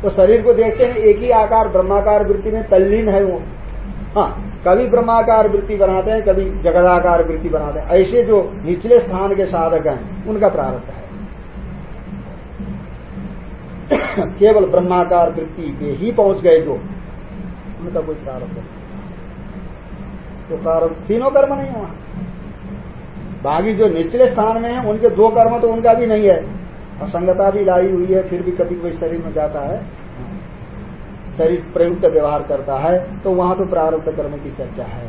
तो शरीर को देखते हैं, एक ही आकार, ब्रह्माकार वृत्ति में तल्लीन है वो। हाँ कभी ब्रह्माकार वृत्ति बनाते हैं, कभी जगदाकार वृत्ति बनाते हैं। ऐसे जो निचले स्थान के साधक हैं, उनका प्रारब्ध है। (coughs) केवल ब्रह्माकार वृत्ति पे ही पहुँच गए जो, उनका कोई प्रारंभ नहीं। तो प्रारंभ तीनों कर्म नहीं है वहाँ बाकी जो निचले स्थान में है, उनके दो कर्म तो उनका भी नहीं है। असंगता भी लाई हुई है, फिर भी कभी कोई शरीर में जाता है, शरीर प्रयुक्त व्यवहार करता है तो वहाँ तो प्रारब्ध कर्म की चर्चा है।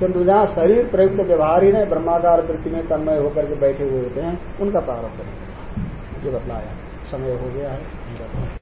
किंतु जहाँ शरीर प्रयुक्त व्यवहार ही नहीं, ब्रह्माकार वृत्ति में तन्मय होकर के बैठे हुए होते हैं, उनका प्रारब्ध ये बतलाया। समय हो गया है।